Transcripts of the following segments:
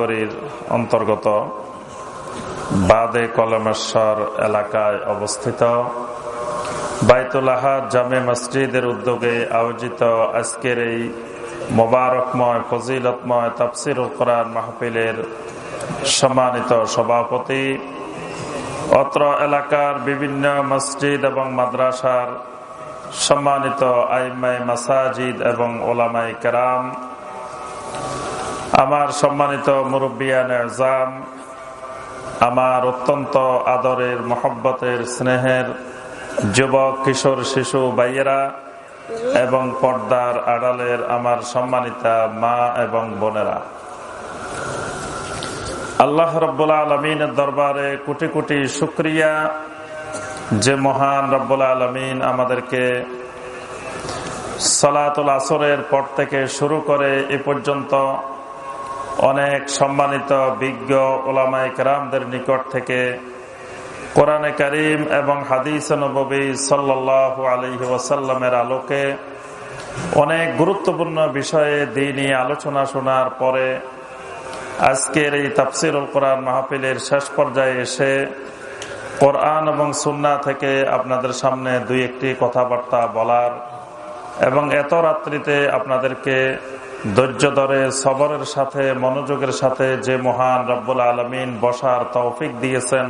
নগরীর অন্তর্গত বাদে কলমেশ্বর এলাকায় অবস্থিত। বাইতুল্লাহাদ জামে মসজিদের উদ্যোগে আয়োজিত আজকের এই মোবারকময়, ফজিলতময় তাফসির কোরআন মাহফিলের সম্মানিত সভাপতি, অত্র এলাকার বিভিন্ন মসজিদ এবং মাদ্রাসার সম্মানিত আইমাই মাসাজিদ এবং ওলামাই কেরাম আমার সম্মানিত মুরব্বিয়ান এজাম আমার অত্যন্ত আদরের মোহব্বতের স্নেহের যুবক, কিশোর, শিশু বাইয়েরা এবং পর্দার আড়ালের আমার সম্মানিতা মা এবং বোনেরা। আল্লাহ রব্বুল্লা আলমিনের দরবারে কোটি কোটি শুক্রিয়া যে মহান রব্বুল্লা আলমিন আমাদেরকে সলাতুল আসরের পর থেকে শুরু করে এ পর্যন্ত অনেক সম্মানিত বিজ্ঞ ওলামাই কেরামদের নিকট থেকে কোরআনে করিম এবং হাদিস নবী সাল্লাহ আলহি ওয়াসাল্লামের আলোকে অনেক গুরুত্বপূর্ণ বিষয়ে দিনই আলোচনা শোনার পরে আজকের এই তাফসিরুল কোরআন মাহফিলের শেষ পর্যায়ে এসে কোরআন এবং সুন্না থেকে আপনাদের সামনে দুই একটি কথাবার্তা বলার এবং এত রাত্রিতে আপনাদেরকে ধৈর্য ধরে সবরের সাথে, মনোযোগের সাথে যে মহান রব্বুল আলমিন বসার তৌফিক দিয়েছেন,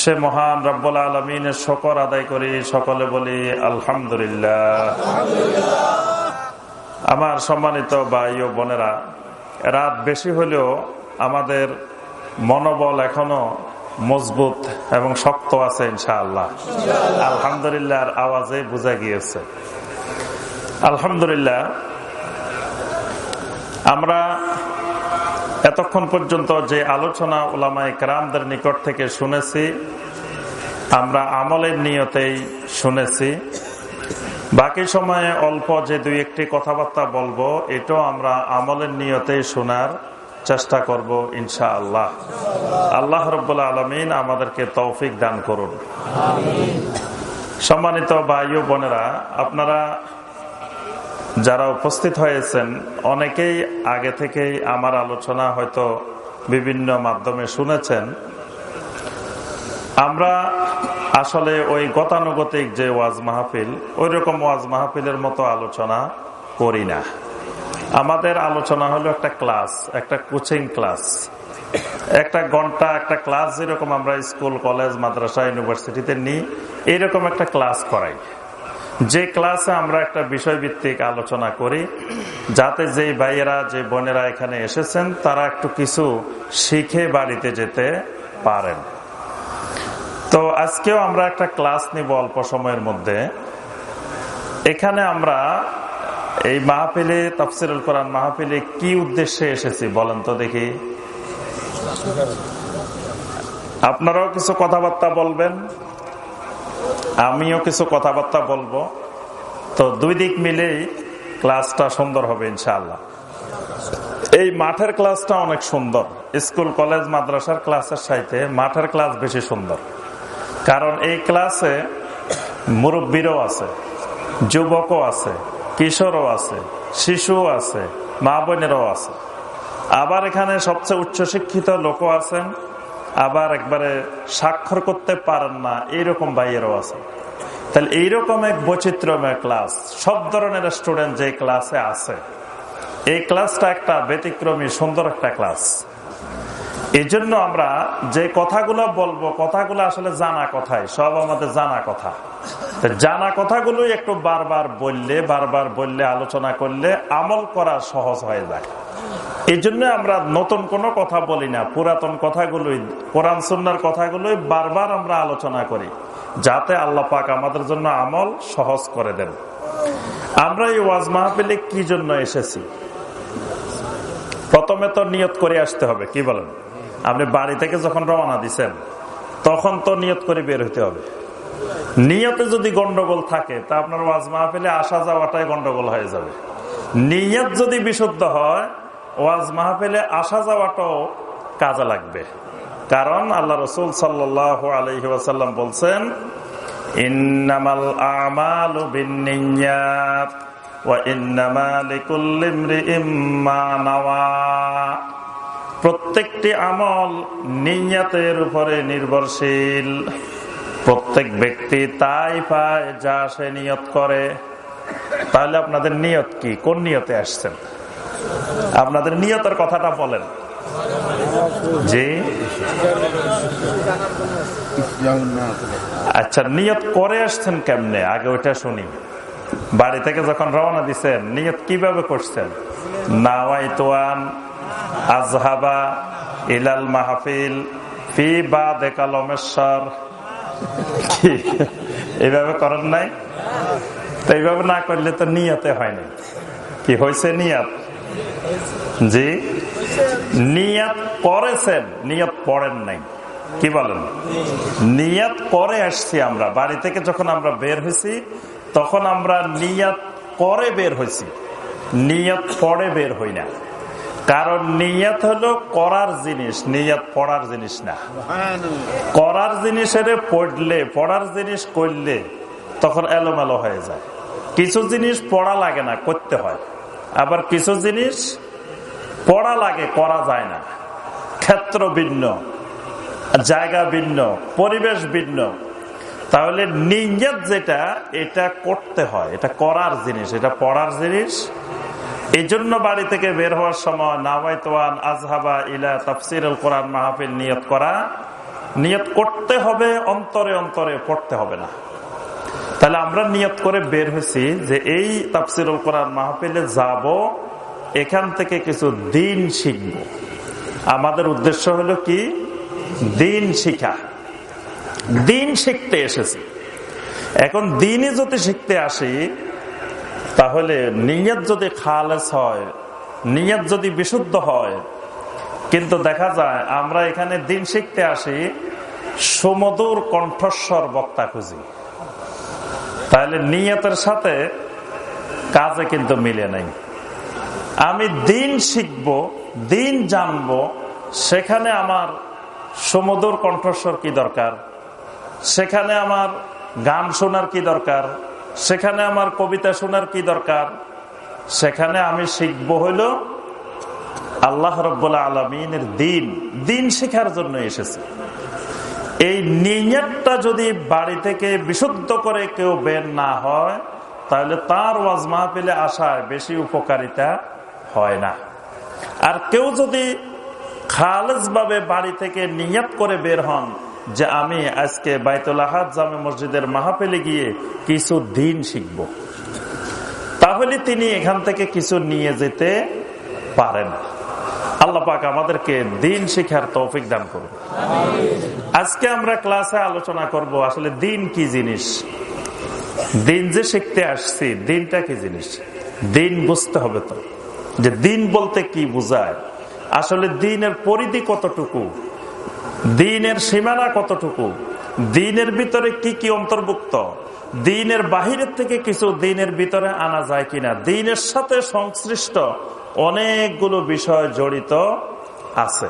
সে মহান রব্বুল আলমিনের শকর আদায় করি, সকলে বলি আলহামদুলিল্লাহ। আমার সম্মানিত ভাই ও বোনেরা, রাত বেশি হলেও আমাদের মনোবল এখনও মজবুত এবং শক্ত আছে ইনশাআল্লাহ। আলহামদুলিল্লাহ আওয়াজে বোঝা গিয়েছে। আলহামদুলিল্লাহ আমরা এতক্ষণ পর্যন্ত যে আলোচনা ওলামাই কেরামদের নিকট থেকে শুনেছি, আমরা আমলের নিয়তেই শুনেছি। বাকি সময়ে অল্প যে দুই একটি কথাবার্তা বলব, এটাও আমরা আমলের নিয়তেই শোনার চেষ্টা করব ইনশা আল্লাহ আল্লাহ রব্বুল্লা আলমিন আমাদেরকে তৌফিক দান করুন। সম্মানিত বায়ু বোনেরা, আপনারা যারা উপস্থিত হয়েছেন, অনেকেই আগে থেকেই আমার আলোচনা হয়তো বিভিন্ন মাধ্যমে শুনেছেন। আমরা আসলে ওই গতানুগতিক যে ওয়াজ মাহফিল ওই রকম ওয়াজ মাহফিলের মতো আলোচনা করি না। আমাদের আলোচনা হলো একটা ক্লাস, একটা কোচিং ক্লাস। একটা ঘণ্টা, একটা ক্লাস যেরকম আমরা স্কুল, কলেজ, মাদ্রাসা, ইউনিভার্সিটিতে নিই এইরকম একটা ক্লাস করাই। যে ক্লাসে আমরা একটা বিষয়ভিত্তিক আলোচনা করি, যাতে যে ভাইয়েরা, যে বোনেরা এখানে এসেছেন, তারা একটু কিছু শিখে বাড়িতে যেতে পারেন। তো আজকেও আমরা একটা ক্লাস নিব অল্প সময়ের মধ্যে। এখানে আমরা এই মাহফিলে, তফসিরুল কোরআন মাহফিলে কি উদ্দেশ্যে এসেছি বলেন তো দেখি। আপনারাও কিছু কথাবার্তা বলবেন। আমিও কিছু কথাবার্তা বলব। তো দুই দিক মিলেই ক্লাসটা সুন্দর হবে, ইনশাআল্লাহ। এই মাঠের ক্লাসটা অনেক সুন্দর। স্কুল, কলেজ, মাদ্রাসার ক্লাসের সাইতে মাঠের ক্লাস বেশি সুন্দর। কারণ এই ক্লাসে মুরব্বীরও আছে, যুবকও আছে, কিশোরও আছে, শিশুও আছে, মা বোনেরও আছে। আবার এখানে সবচেয়ে উচ্চশিক্ষিত লোকও আছেন। আবার একবারে স্বাক্ষর করতে পারেন না, এইরকম ভাইয়েরও আছে। তাহলে এইরকম এক বৈচিত্র্যময় ক্লাস, সব ধরনের স্টুডেন্ট যে ক্লাসে আছে, এই ক্লাসটা একটা ব্যতিক্রমী, সুন্দর একটা ক্লাস। এই জন্য আমরা যে কথাগুলো বলব, কথাগুলো আসলে জানা কথাই, সব আমাদের জানা কথা। জানা কথাগুলোই একটু বারবার বললে বারবার বললে, আলোচনা করলে আমল করা সহজ হয়ে যায়। এই জন্য আমরা নতুন কোনো কথা বলি না, পুরাতন কথাগুলোই, কোরআন সন্ন্যার কথাগুলোই বারবার আমরা আলোচনা করি, যাতে আল্লাহ পাক আমাদের জন্য আমল সহজ করে দেন। আমরা এই ওয়াজ মাহফিলে কি জন্য এসেছি? প্রথমে তো নিয়ত করে আসতে হবে, কি বলেন? আপনি বাড়ি থেকে যখন রওনা দিচ্ছেন তখন তো নিয়ত করে বের হইতে হবে। নিয়তে যদি গন্ডগোল থাকে, তা আপনার ওয়াজ মাহফিলে আসা যাওয়াটাই গন্ডগোল হয়ে যাবে। নিয়ত যদি বিশুদ্ধ হয়, ওয়াজ মাহফিলে আসা যাওয়াটাও কাজে লাগবে। কারণ আল্লাহ রসুল সাল্লাহ আলহি ওয়াসাল্লাম বলছেন, ইন্নামাল আমাল প্রত্যেকটি আমল নিয়াতের উপরে নির্ভরশীল। প্রত্যেক ব্যক্তি তাই পায় যা সে নিয়ত করে। তাহলে আপনাদের নিয়ত কি? কোন নিয়তে আসছেন? আপনাদের নিয়তের কথাটা বলেন। জি। আচ্ছা নিয়ত করে আসছেন কেমনে? আগে ওইটা শুনি। বাড়ি থেকে যখন রওনা দিচ্ছেন নিয়ত কীভাবে করছেন? নাওয়াই তোয়ান আজহাবা ইলাল মাহফিল ফি বা দেকালমেশ্বর এইভাবে করেন নাই? তো এইভাবে না করলে তো নিয়তে হয়নি কি হয়েছে নিয়ত? জি? নিয়াত করেছেন নিয়ত পড়েন নাই। কি বলেন? নিয়াত করে আসছি আমরা। বাড়ি থেকে যখন আমরা বের হয়েছি তখন আমরা নিয়াত করে বের হয়েছি নিয়ত পরে বের হই না। কারণ নিয়ত হলো করার জিনিস নিয়ত পড়ার জিনিস না। করার জিনিসের পড়লে পড়ার জিনিস করলে তখন এলোমেলো হয়ে যায়। কিছু জিনিস পড়া লাগে না করতে হয়। আবার কিছু জিনিস পড়া লাগে করা যায় না। ক্ষেত্র ভিন্ন জায়গা ভিন্ন পরিবেশ ভিন্ন। তাহলে নিয়ত যেটা এটা করতে হয় এটা করার জিনিস এটা পড়ার জিনিস। এই জন্য বাড়ি থেকে বের হওয়ার সময় নামাইতান আজহাবা ইলা তাফসির কোরআন মাহফিল নিয়ত করা, নিয়ত করতে হবে, অন্তরে অন্তরে পড়তে হবে না। তাহলে আমরা নিয়ত করে বের হয়েছি যে এই তাফসিরুল কোরআন মাহফিলে যাব, এখান থেকে কিছু দিন শিখব। আমাদের উদ্দেশ্য হলো কি? দিন শিখা। দিন শিখতে এসেছি। এখন দিনই যদি শিখতে আসি তাহলে নিয়ত যদি খালেস হয়, নিয়ত যদি বিশুদ্ধ হয়, কিন্তু দেখা যায় আমরা এখানে দিন শিখতে আসি সমুদর কণ্ঠস্বর বক্তা খুঁজি। তাহলে নিয়তের সাথে কাজে কিন্তু মিলে নাই। আমি দিন শিখব, দিন জানব, সেখানে আমার সমুদর কণ্ঠস্বর কি দরকার? সেখানে আমার গান শোনার কি দরকার? সেখানে আমার কবিতা শোনার কি দরকার? সেখানে আমি শিখব হইল আল্লাহ রব্বুল্লা আলমিনের দিন। দিন শেখার জন্য এসেছে। এই নিয়তটা যদি বাড়ি থেকে বিশুদ্ধ করে কেউ বের না হয়, তাহলে তার ওয়াজ মাহফিলে আসায় বেশি উপকারিতা হয় না। আর কেউ যদি খালেজ ভাবে বাড়ি থেকে নিয়ত করে বের হন যে আমি আজকে বাইতুল্লাহাদ জামে মসজিদের মাহফিলে গিয়ে কিছু দিন শিখব। তাহলে তিনি এখান থেকে কিছু নিয়ে যেতে পারেন। আল্লাহ পাক আমাদেরকে দিন শিখার তৌফিক দান করুন। আজকে আমরা ক্লাসে আলোচনা করব আসলে দিন কি জিনিস? দিন যে শিখতে আসছি, দিনটা কি জিনিস? দিন বুঝতে হবে তো। যে দিন বলতে কি বুঝায়? আসলে দিনের পরিধি কতটুকু? দিনের সীমানা কতটুকু? দিনের ভিতরে কি কি অন্তর্ভুক্ত? দিনের বাহিরের থেকে কিছু দিনের ভিতরে আনা যায় কিনা? দিনের সাথে সংশ্লিষ্ট অনেকগুলো বিষয় জড়িত আছে।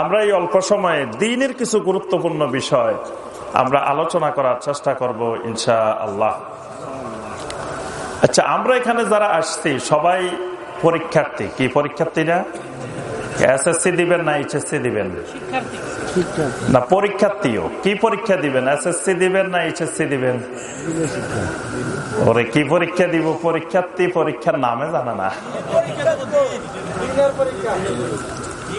আমরা এই অল্প সময়ে দিনের কিছু গুরুত্বপূর্ণ বিষয় আমরা আলোচনা করার চেষ্টা করব ইনশা আল্লাহ আচ্ছা আমরা এখানে যারা আসছি, সবাই পরীক্ষার্থী। কি পরীক্ষার্থীরা? এসএসসি দিবেন না এইচএসসি দিবেন? না, পরীক্ষার্থীও। কি পরীক্ষা দিবেন? এসএসসি দিবেন না এইচএসসি দিবেন? ওরে, কি পরীক্ষা দিব? পরীক্ষার্থী পরীক্ষার নামে জানে না।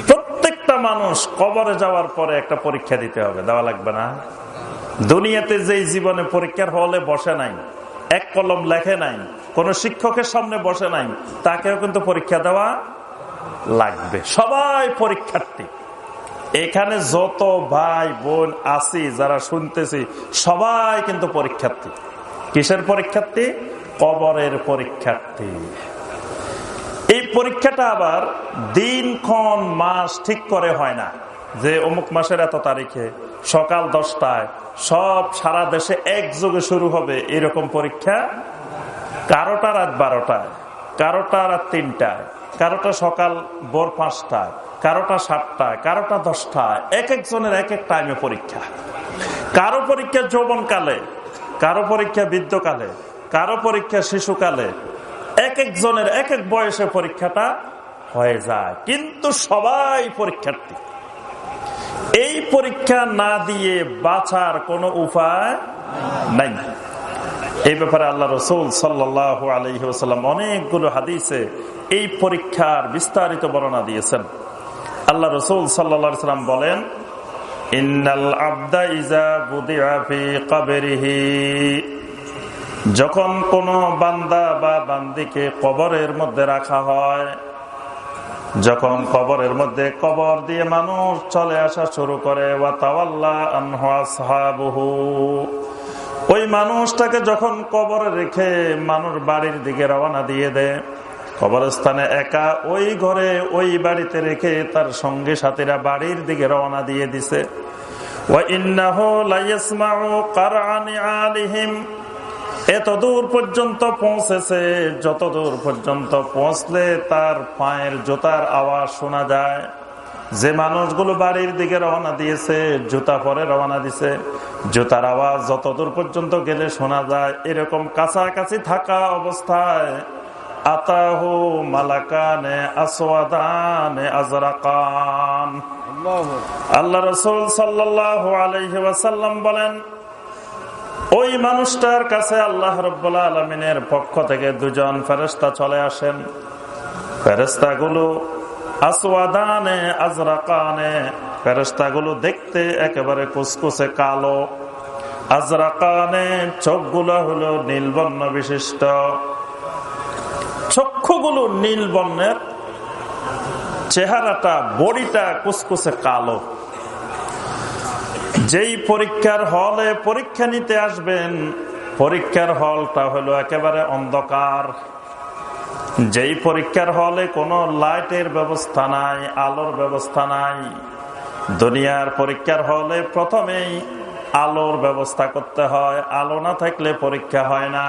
প্রত্যেকটা মানুষ কবরে যাওয়ার পরে একটা পরীক্ষা দিতে হবে। দেওয়া লাগবে না। দুনিয়াতে যে জীবনে পরীক্ষার হলে বসে নাই, এক কলম লেখে নাই, কোন শিক্ষকের সামনে বসে নাই, তাকেও কিন্তু পরীক্ষা দেওয়া লাগবে। সবাই পরীক্ষার্থী। এখানে যত ভাই বোন আছি, যারা শুনতেছি, সবাই কিন্তু পরীক্ষার্থী। কিসের পরীক্ষার্থী? কবরের পরীক্ষার্থী। এই পরীক্ষাটা আবার দিন ক্ষণ মাস ঠিক করে হয় না। যে অমুক মাসের এত তারিখে, সকাল দশটায়, সব সারা দেশে একযোগে শুরু হবে এরকম পরীক্ষা। কারোটা রাত বারোটায়, কারোটা রাত তিনটায়। কারোটা সকাল ভোর পাঁচটায়, কারোটা সাতটায়, কারোটা দশটায়, এক একজনের এক এক টাইমে পরীক্ষা। কারও পরীক্ষা যৌবনকালে, কারও পরীক্ষা বৃদ্ধকালে, কারও পরীক্ষা শিশুকালে, এক একজনের এক এক বয়সে পরীক্ষাটা হয়ে যায়। কিন্তু সবাই পরীক্ষার্থী। এই পরীক্ষা না দিয়ে বাঁচার কোনো উপায় নাই। এই ব্যাপারে আল্লাহ রসুল সাল্লাহ আলহিহাস্লাম অনেকগুলো হাদিসে এই পরীক্ষার বিস্তারিত বর্ণনা দিয়েছেন। আল্লাহ রসুল সাল্লা সাল্লাম বলেন যখন কোন বান্দা বা বান্দিকে কবরের মধ্যে রাখা হয়, যখন কবরের মধ্যে কবর দিয়ে মানুষ চলে আসা শুরু করে ওই মানুষটাকে যখন কবরে রেখে মানুষ বাড়ির দিকে রওনা দিয়ে দেয়, কবরস্থানে একা ওই ঘরে ওই বাড়িতে রেখে তার সঙ্গে সাথীরা বাড়ির দিকে রওনা দিয়ে দিছে। এত দূর পর্যন্ত পৌঁছেছে, যত দূর পর্যন্ত পৌঁছলে তার পায়ের জোতার আওয়াজ শোনা যায়। যে মানুষগুলো বাড়ির দিকে রওনা দিয়েছে জুতা পরে রওনা দিছে জুতার আওয়াজ যত দূর পর্যন্ত গেলে শোনা যায় এরকম কাছাকাছি থাকা অবস্থায় আতাহু মালাকানে আসওয়াদানে আজরাকান। আল্লাহ রসুল সাল্লাহ আলহি ওয়াসাল্লাম বলেন ওই মানুষটার কাছে আল্লাহ রব্বুল্লা আলমিনের পক্ষ থেকে দুজন ফেরেস্তা চলে আসেন। ফেরেস্তা গুলো আসওয়াদানে, আজরাকানে। ফেরেস্তাগুলো দেখতে একেবারে কুসকুসে কালো। আজরাকানে, চোখগুলো হলো নীলবর্ণ বিশিষ্ট। চক্ষুগুলো নীল বর্ণের চেহারাটা, বডিটা কুসকুসে কালো। যেই পরীক্ষার হলে পরীক্ষা নিতে আসবেন, পরীক্ষার হলটা হলো একেবারে অন্ধকার। যেই পরীক্ষার হলে কোনো লাইটের ব্যবস্থা নাই, আলোর ব্যবস্থা নাই, দুনিয়ার পরীক্ষার হলে প্রথমেই আলোর ব্যবস্থা করতে হয়, আলো না থাকলে পরীক্ষা হয় না।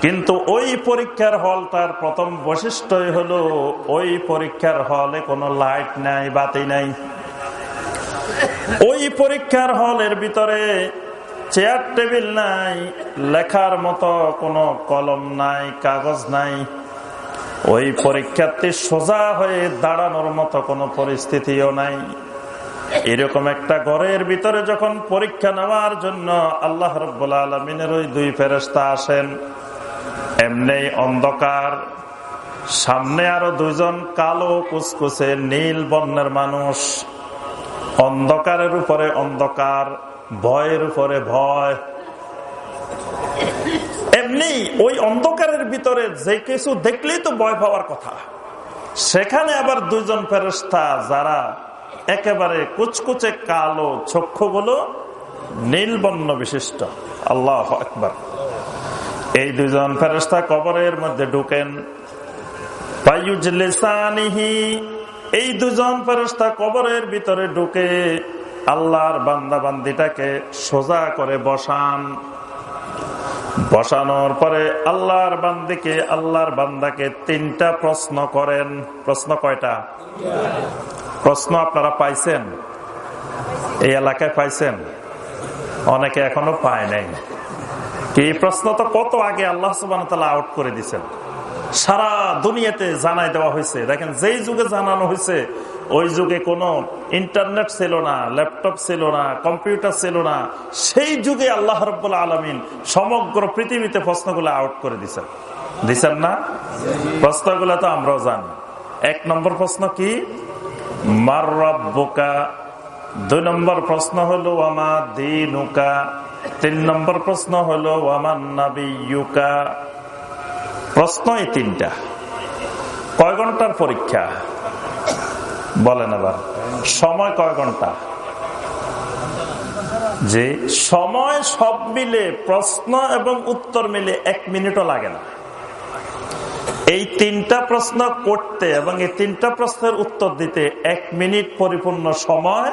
কিন্তু ওই পরীক্ষার হলটার প্রথম বৈশিষ্ট্যই হলো ওই পরীক্ষার হলে কোনো লাইট নাই, বাতি নাই। ওই পরীক্ষার হলের ভিতরে চেয়ার টেবিল নাই, লেখার মতো কোনো কলম নাই, কাগজ নাই। ওই পরীক্ষার্থী সোজা হয়ে দাঁড়ানোর মতো কোনো পরিস্থিতিও নাই। এরকম একটা ঘরের ভিতরে যখন পরীক্ষা নেওয়ার জন্য আল্লাহ রব্বুল আলমিনের ওই দুই ফেরস্তা আসেন, এমনি অন্ধকার, সামনে আরও দুজন কালো কুচকুচে নীল বর্ণের মানুষ। অন্ধকারের উপরে অন্ধকার, ভয়ের উপরে ভয়। এমনি ওই অন্ধকারের ভিতরে যে কিছু দেখলেই তো ভয় পাওয়ার কথা। সেখানে আবার দুজন ফেরস্তা যারা একেবারে কুচকুচে কালো চক্ষু চক্ষুগুলো নীলবর্ণ বিশিষ্ট। আল্লাহ একবার এই দুজন ফেরস্তা কবরের মধ্যে ঢুকেন। এই দুজন ফেরস্তা কবরের ভিতরে ঢুকে আল্লাহর বান্দা বান্দিটাকে সোজা করে বসান। বসানোর পরে আল্লাহর বান্দিকে, আল্লাহর বান্দাকে তিনটা প্রশ্ন করেন। প্রশ্ন কয়টা? প্রশ্ন আপনারা পাইছেন? এই এলাকায় পাইছেন? অনেকে এখনও পায় নাই। এই প্রশ্ন তো কত আগে আল্লাহ সুবান আউট করে দিচ্ছেন সারা দুনিয়াতে জানাই দেওয়া হয়েছে। দেখেন, যেই যুগে জানানো হয়েছে, ওই যুগে কোনো ইন্টারনেট ছিল না, ল্যাপটপ ছিল না, কম্পিউটার ছিল না। সেই যুগে আল্লাহ রব্বুল্লা আলমিন সমগ্র পৃথিবীতে প্রশ্নগুলো আউট করে দিচ্ছেন দিচ্ছেন না? প্রশ্নগুলো তো আমরাও জানি। এক নম্বর প্রশ্ন কি? মার রব্বুকা। দুই নম্বর প্রশ্ন হলো আমা দিনুকা। তিন নম্বর প্রশ্ন হলো ওয়ামান্নাবিকা প্রশ্ন এই তিনটা। কয় ঘণ্টার পরীক্ষা? বলেন আবার। সময় কয় ঘণ্টা? যে সময় সব মিলে প্রশ্ন এবং উত্তর মিলে এক মিনিটও লাগে না। এই তিনটা প্রশ্ন করতে এবং এই তিনটা প্রশ্নের উত্তর দিতে এক মিনিট পরিপূর্ণ সময়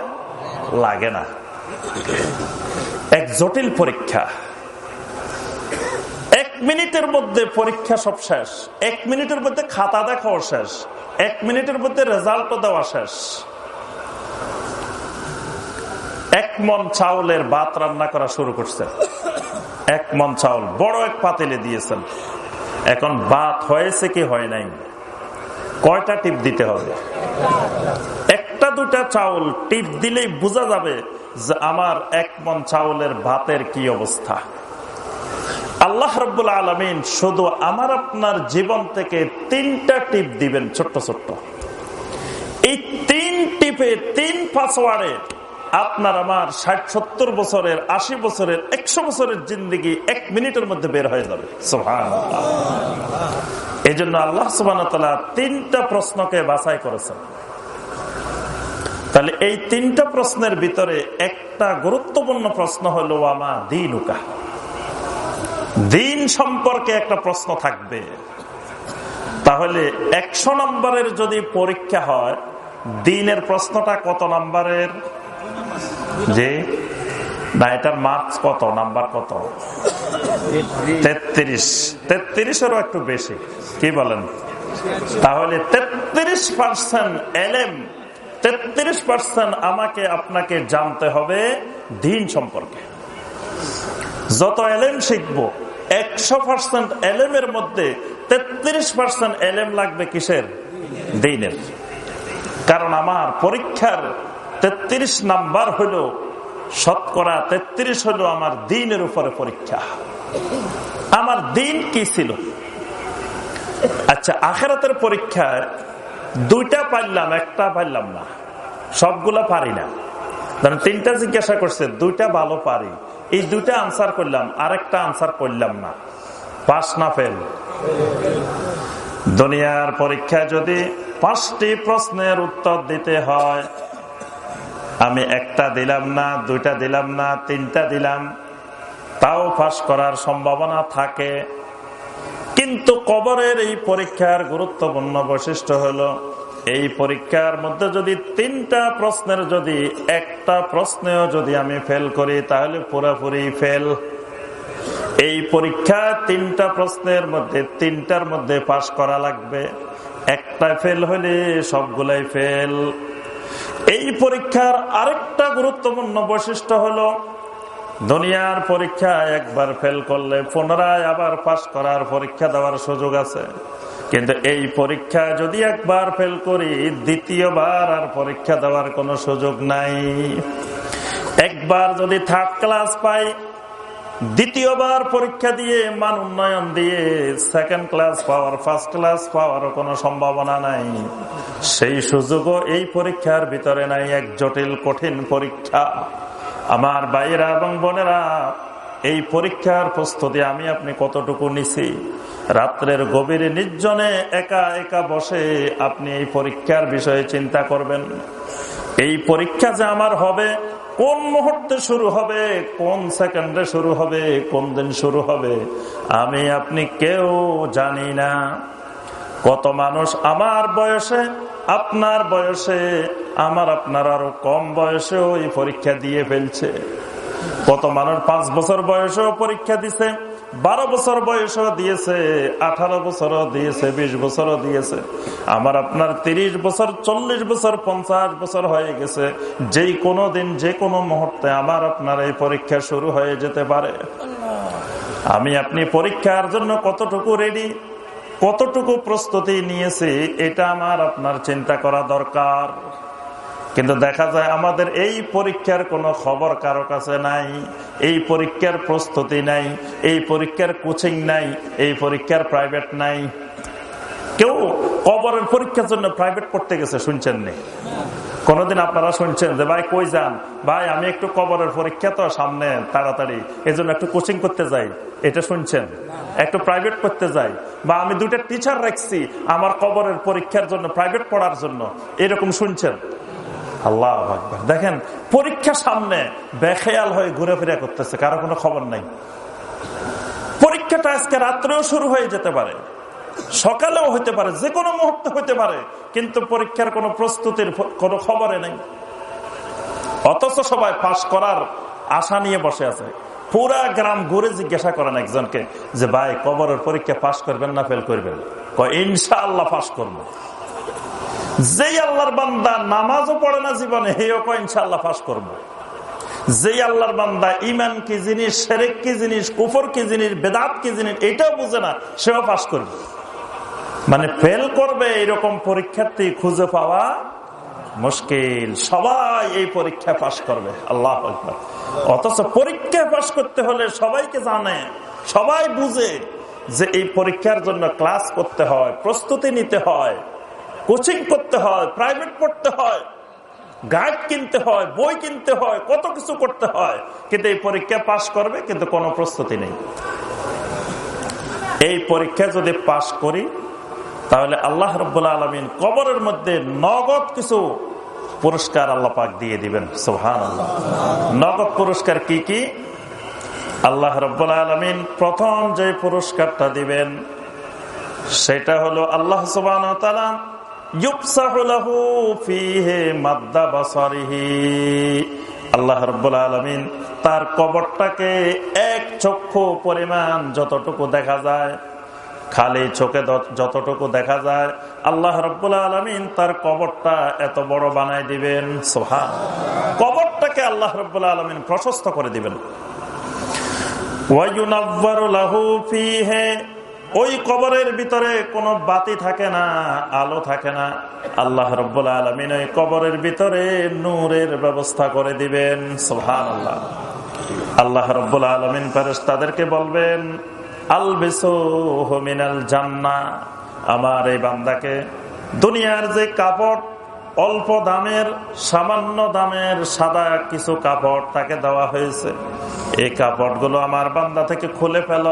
লাগে না। এক জটিল পরীক্ষা। মিনিটের মধ্যে পরীক্ষা সব শেষ। এক মিনিটের মধ্যে খাতা দেখাও শেষ। এক মিনিটের মধ্যে রেজাল্টও দেওয়া শেষ। এক মন চাউলের ভাত রান্না করা শুরু করছেন। এক মন চাউল বড় এক পাতিলে দিয়েছেন। এখন ভাত হয়েছে কি হয় নাই? কয়টা টিপ দিতে হবে? একটা দুটা চাউল টিপ দিলেই বোঝা যাবে যে আমার এক মন চাউলের ভাতের কি অবস্থা। আল্লাহ রব্বুল আলমিন শুধু আমার আপনার জীবন থেকে তিনটা টিপ দিবেন, ছোট্ট ছোট্ট। এই তিন টিপে, তিন পাসওয়ার্ডে আপনার আমার ষাট, সত্তর বছরের, আশি বছরের, একশো বছরের জিন্দিগি এক মিনিটের মধ্যে বের হয়ে যাবে। এই জন্য আল্লাহ সুবান তিনটা প্রশ্নকে বাছাই করেছেন। তাহলে এই তিনটা প্রশ্নের ভিতরে একটা গুরুত্বপূর্ণ প্রশ্ন হলো আমা দিন উকা দিন সম্পর্কে একটা প্রশ্ন থাকবে। তাহলে একশো নম্বরের যদি পরীক্ষা হয়, দিনের প্রশ্নটা কত নম্বরের? যে না, এটার মার্কস কত? নাম্বার কত? তেত্রিশ। তেত্রিশেরও একটু বেশি। কি বলেন? তাহলে তেত্রিশ পার্সেন্ট এলএম তেত্রিশ পার্সেন্ট আমাকে, আপনাকে জানতে হবে দিন সম্পর্কে। যত এলএম শিখব একশো পার্সেন্ট এলএম এর মধ্যে তেত্রিশ পার্সেন্ট এলএম লাগবে কিসের? দিনের। কারণ আমার পরীক্ষার তেত্রিশ নাম্বার হইল শতকরা তেত্রিশ হইল আমার দিনের উপরে পরীক্ষা। আমার দিন কি ছিল? আচ্ছা আখেরাতের পরীক্ষায় দুইটা পারলাম একটা পারলাম না। সবগুলা পারি না। তিনটা জিজ্ঞাসা করছে, দুইটা ভালো পারি। এই দুইটা আনসার করলাম, আরেকটা আনসার করলাম না। পাস না ফেল। দুনিয়ার পরীক্ষায় যদি পাঁচটি প্রশ্নের উত্তর দিতে হয়, আমি একটা দিলাম না, দুইটা দিলাম না, তিনটা দিলাম, তাও পাশ করার সম্ভাবনা থাকে। কিন্তু কবরের এই পরীক্ষার গুরুত্বপূর্ণ বৈশিষ্ট্য হলো এই পরীক্ষার মধ্যে যদি তিনটা প্রশ্নের যদি একটা প্রশ্নেও যদি আমি ফেল করি, তাহলে পুরোপুরি ফেল এই পরীক্ষা তিনটা প্রশ্নের মধ্যে, তিনটার মধ্যে পাশ করা লাগবে। একটা ফেল হলে সবগুলাই ফেল এই পরীক্ষার আরেকটা গুরুত্বপূর্ণ বৈশিষ্ট্য হলো, দুনিয়ার পরীক্ষা একবার ফেল করলে পুনরায় আবার পাশ করার পরীক্ষা দেওয়ার সুযোগ আছে। কিন্তু এই পরীক্ষা যদি একবার ফেল করি, দ্বিতীয়বার আর পরীক্ষা দেওয়ার কোনো সুযোগ নাই। একবার যদি থার্ড ক্লাস পাই, দ্বিতীয়বার পরীক্ষা দিয়ে, মান উন্নয়ন দিয়ে সেকেন্ড ক্লাস পাওয়ার ফার্স্ট ক্লাস পাওয়ার কোনো সম্ভাবনা নাই। সেই সুযোগও এই পরীক্ষার ভিতরে নাই, এক জটিল, কঠিন পরীক্ষা। আমার বাইরা এবং বোনেরা, এই পরীক্ষার প্রস্তুতি আমি আপনি কতটুকু নিছি? রাত্রের গভীরে নির্জনে একা একা বসে আপনি এই পরীক্ষার বিষয়ে চিন্তা করবেন। এই পরীক্ষা যে আমার হবে, কোন মুহূর্তে শুরু হবে, কোন সেকেন্ডে শুরু হবে, কোন দিন শুরু হবে, আমি আপনি কেউ জানি না। কত মানুষ আমার বয়সে, আপনার বয়সে, আমার আপনার আরও কম বয়সেও এই পরীক্ষা দিয়ে ফেলছে। কত মানুষ পাঁচ বছর বয়সেও পরীক্ষা দিছে বারো বছর বয়সও দিয়েছে, আঠারো বছরও দিয়েছে, বিশ বছরও দিয়েছে। আমার আপনার তিরিশ বছর, চল্লিশ বছর, পঞ্চাশ বছর হয়ে গেছে। যেই কোনো দিন, যে কোনো মুহূর্তে আমার আপনার এই পরীক্ষা শুরু হয়ে যেতে পারে। আমি আপনি পরীক্ষার জন্য কতটুকু রেডি কতটুকু প্রস্তুতি নিয়েছি, এটা আমার আপনার চিন্তা করা দরকার। কিন্তু দেখা যায় আমাদের এই পরীক্ষার কোনো খবর কারও কাছে নাই, এই পরীক্ষার প্রস্তুতি নাই, এই পরীক্ষার কোচিং নাই, এই পরীক্ষার প্রাইভেট নাই। কেউ কবরের পরীক্ষার জন্য প্রাইভেট পড়তে গেছে, শুনছেন নি? কোনদিন আপনারা শুনছেন যে, ভাই, কই যান? ভাই, আমি একটু কবরের পরীক্ষা তো সামনে, তাড়াতাড়ি। এই জন্য একটু কোচিং করতে যাই। এটা শুনছেন? একটু প্রাইভেট করতে যাই। বা আমি দুইটা টিচার রাখছি আমার কবরের পরীক্ষার জন্য প্রাইভেট পড়ার জন্য। এরকম শুনছেন? আল্লাহ দেখেন, পরীক্ষা সামনে বেখেয়াল হয়ে ঘুরে ফিরে করতেছে, কারও কোনো খবর নাই। পরীক্ষাটা আজকে রাত্রেও শুরু হয়ে যেতে পারে, সকালেও হতে পারে যে কোনো মুহূর্তে হতে পারে, কিন্তু পরীক্ষার কোনো প্রস্তুতির কোনো খবরে নেই। অথচ সবাই পাশ করার আশা নিয়ে বসে আছে। পুরা গ্রাম ঘুরে জিজ্ঞাসা করেন একজনকে যে, ভাই, কবরের পরীক্ষা পাশ করবেন না ফেল করবেন? ইনশাআল্লাহ পাশ করব। যেই আল্লাহর বান্দা নামাজও পড়ে না জীবনে, হেও কয় ইনশাল্লাহ ফাঁস করব। যেই আল্লাহর বান্দা ইমান কি জিনিস সেরেক কি জিনিস, কুফর কি জিনিস, বেদাত কি জিনিস, এটাও বুঝে না, সেও পাশ করবে। মানে ফেল করবে এরকম পরীক্ষার্থী খুঁজে পাওয়া মুশকিল। সবাই এই পরীক্ষা পাশ করবে, আল্লাহ অথচ পরীক্ষা পাশ করতে হলে সবাইকে জানে, সবাই বুঝে যে এই পরীক্ষার জন্য ক্লাস করতে হয়, প্রস্তুতি নিতে হয়। কোচিং করতে হয়, প্রাইভেট পড়তে হয়, গাইড কিনতে হয়, বই কিনতে হয়, কত কিছু করতে হয়, কিন্তু এই পরীক্ষা পাশ করবে, কিন্তু কোনো প্রস্তুতি নেই। এই পরীক্ষা যদি পাশ করি, তাহলে আল্লাহ রব্বুল্লা আলমিন কবরের মধ্যে নগদ কিছু পুরস্কার আল্লাহ পাক দিয়ে দিবেন সোহান আল্লাহ নগদ পুরস্কার কি কি? আল্লাহ রব্বুল্লা আলমিন প্রথম যে পুরস্কারটা দিবেন, সেটা হলো আল্লাহ সুবাহ রব্বুল তার কবরটাকে এক চক্ষু পরিমাণ যতটুকু দেখা যায়, খালি চোখে যতটুকু দেখা যায়, আল্লাহ রব্বুল্লা আলমিন তার কবরটা এত বড় বানাই দিবেন। সোহান কবরটাকে আল্লাহ রব্বুল্লা আলমিন প্রশস্ত করে দিবেন। ওই কবরের ভিতরে কোনো বাতি থাকে না, আলো থাকে না। আল্লাহ রব্বুল্লা আলমিন ওই কবরের ভিতরে নূরের ব্যবস্থা করে দিবেন সোহান আল্লাহ আল্লাহ রব্বুল্লা আলমিন ফেরেস তাদেরকে বলবেন আল মিনাল জান্না। আমার এই বান্দাকে দুনিয়ার যে কাপড়, অল্প দামের, সামান্য দামের সাদা কিছু কাপড় তাকে দেওয়া হয়েছে। এই কাপড়গুলো আমার বান্দা থেকে খুলে ফেল।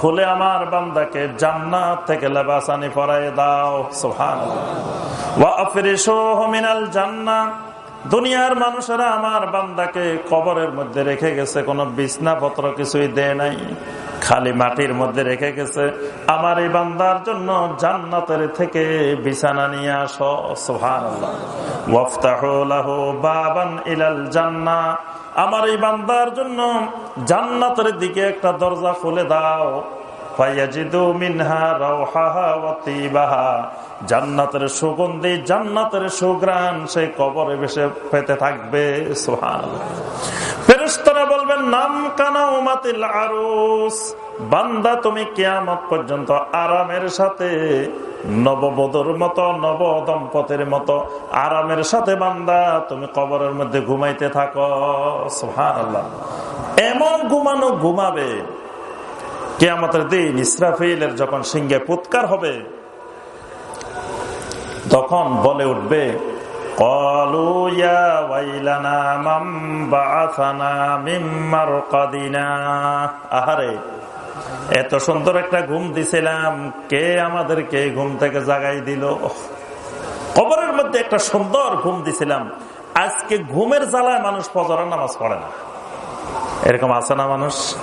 খুলে আমার বান্দাকে জান্নাত থেকে লেবাসানি পরাই দাও। সোহান মিনাল জান্না দুনিয়ার মানুষেরা আমার বান্দাকে কবরের মধ্যে রেখে গেছে। কোনো বিছনাপত্র কিছুই দেয় নাই। খালি মাটির মধ্যে রেখে গেছে। আমার এই বান্দার জন্য জান্নাতের থেকে বিছানা নিয়ে আসো। বাবান ইলাল আমার এই বান্দার জন্য জান্নাতের দিকে একটা দরজা খুলে দাও। জান্নাতের সুগন্ধি, জান্নাতের সুগ্রাণ সেই কবরে বেশে পেতে থাকবে। ফেরেস্তরা বলবেন, নাম কানা উমাতিল আরুস। বান্দা তুমি কেয়ামত পর্যন্ত আরামের সাথে, নববধুর মতো, নব দম্পতির মতো আরামের সাথে বান্দা তুমি কবরের মধ্যে ঘুমাইতে থাকো। সোহান এমন ঘুমানো ঘুমাবে, কেয়ামতের দিন ইসরাফিলের যখন সিংহে পুৎকার হবে, তখন বলে উঠবে আহারে, এত সুন্দর একটা ঘুম দিছিলাম, কে আমাদেরকে ঘুম থেকে জাগাই দিল? কবরের মধ্যে একটা সুন্দর ঘুম দিছিলাম। আজকে ঘুমের জ্বালায় মানুষ ফজরের নামাজ পড়ে না। এরকম আছে না মানুষ?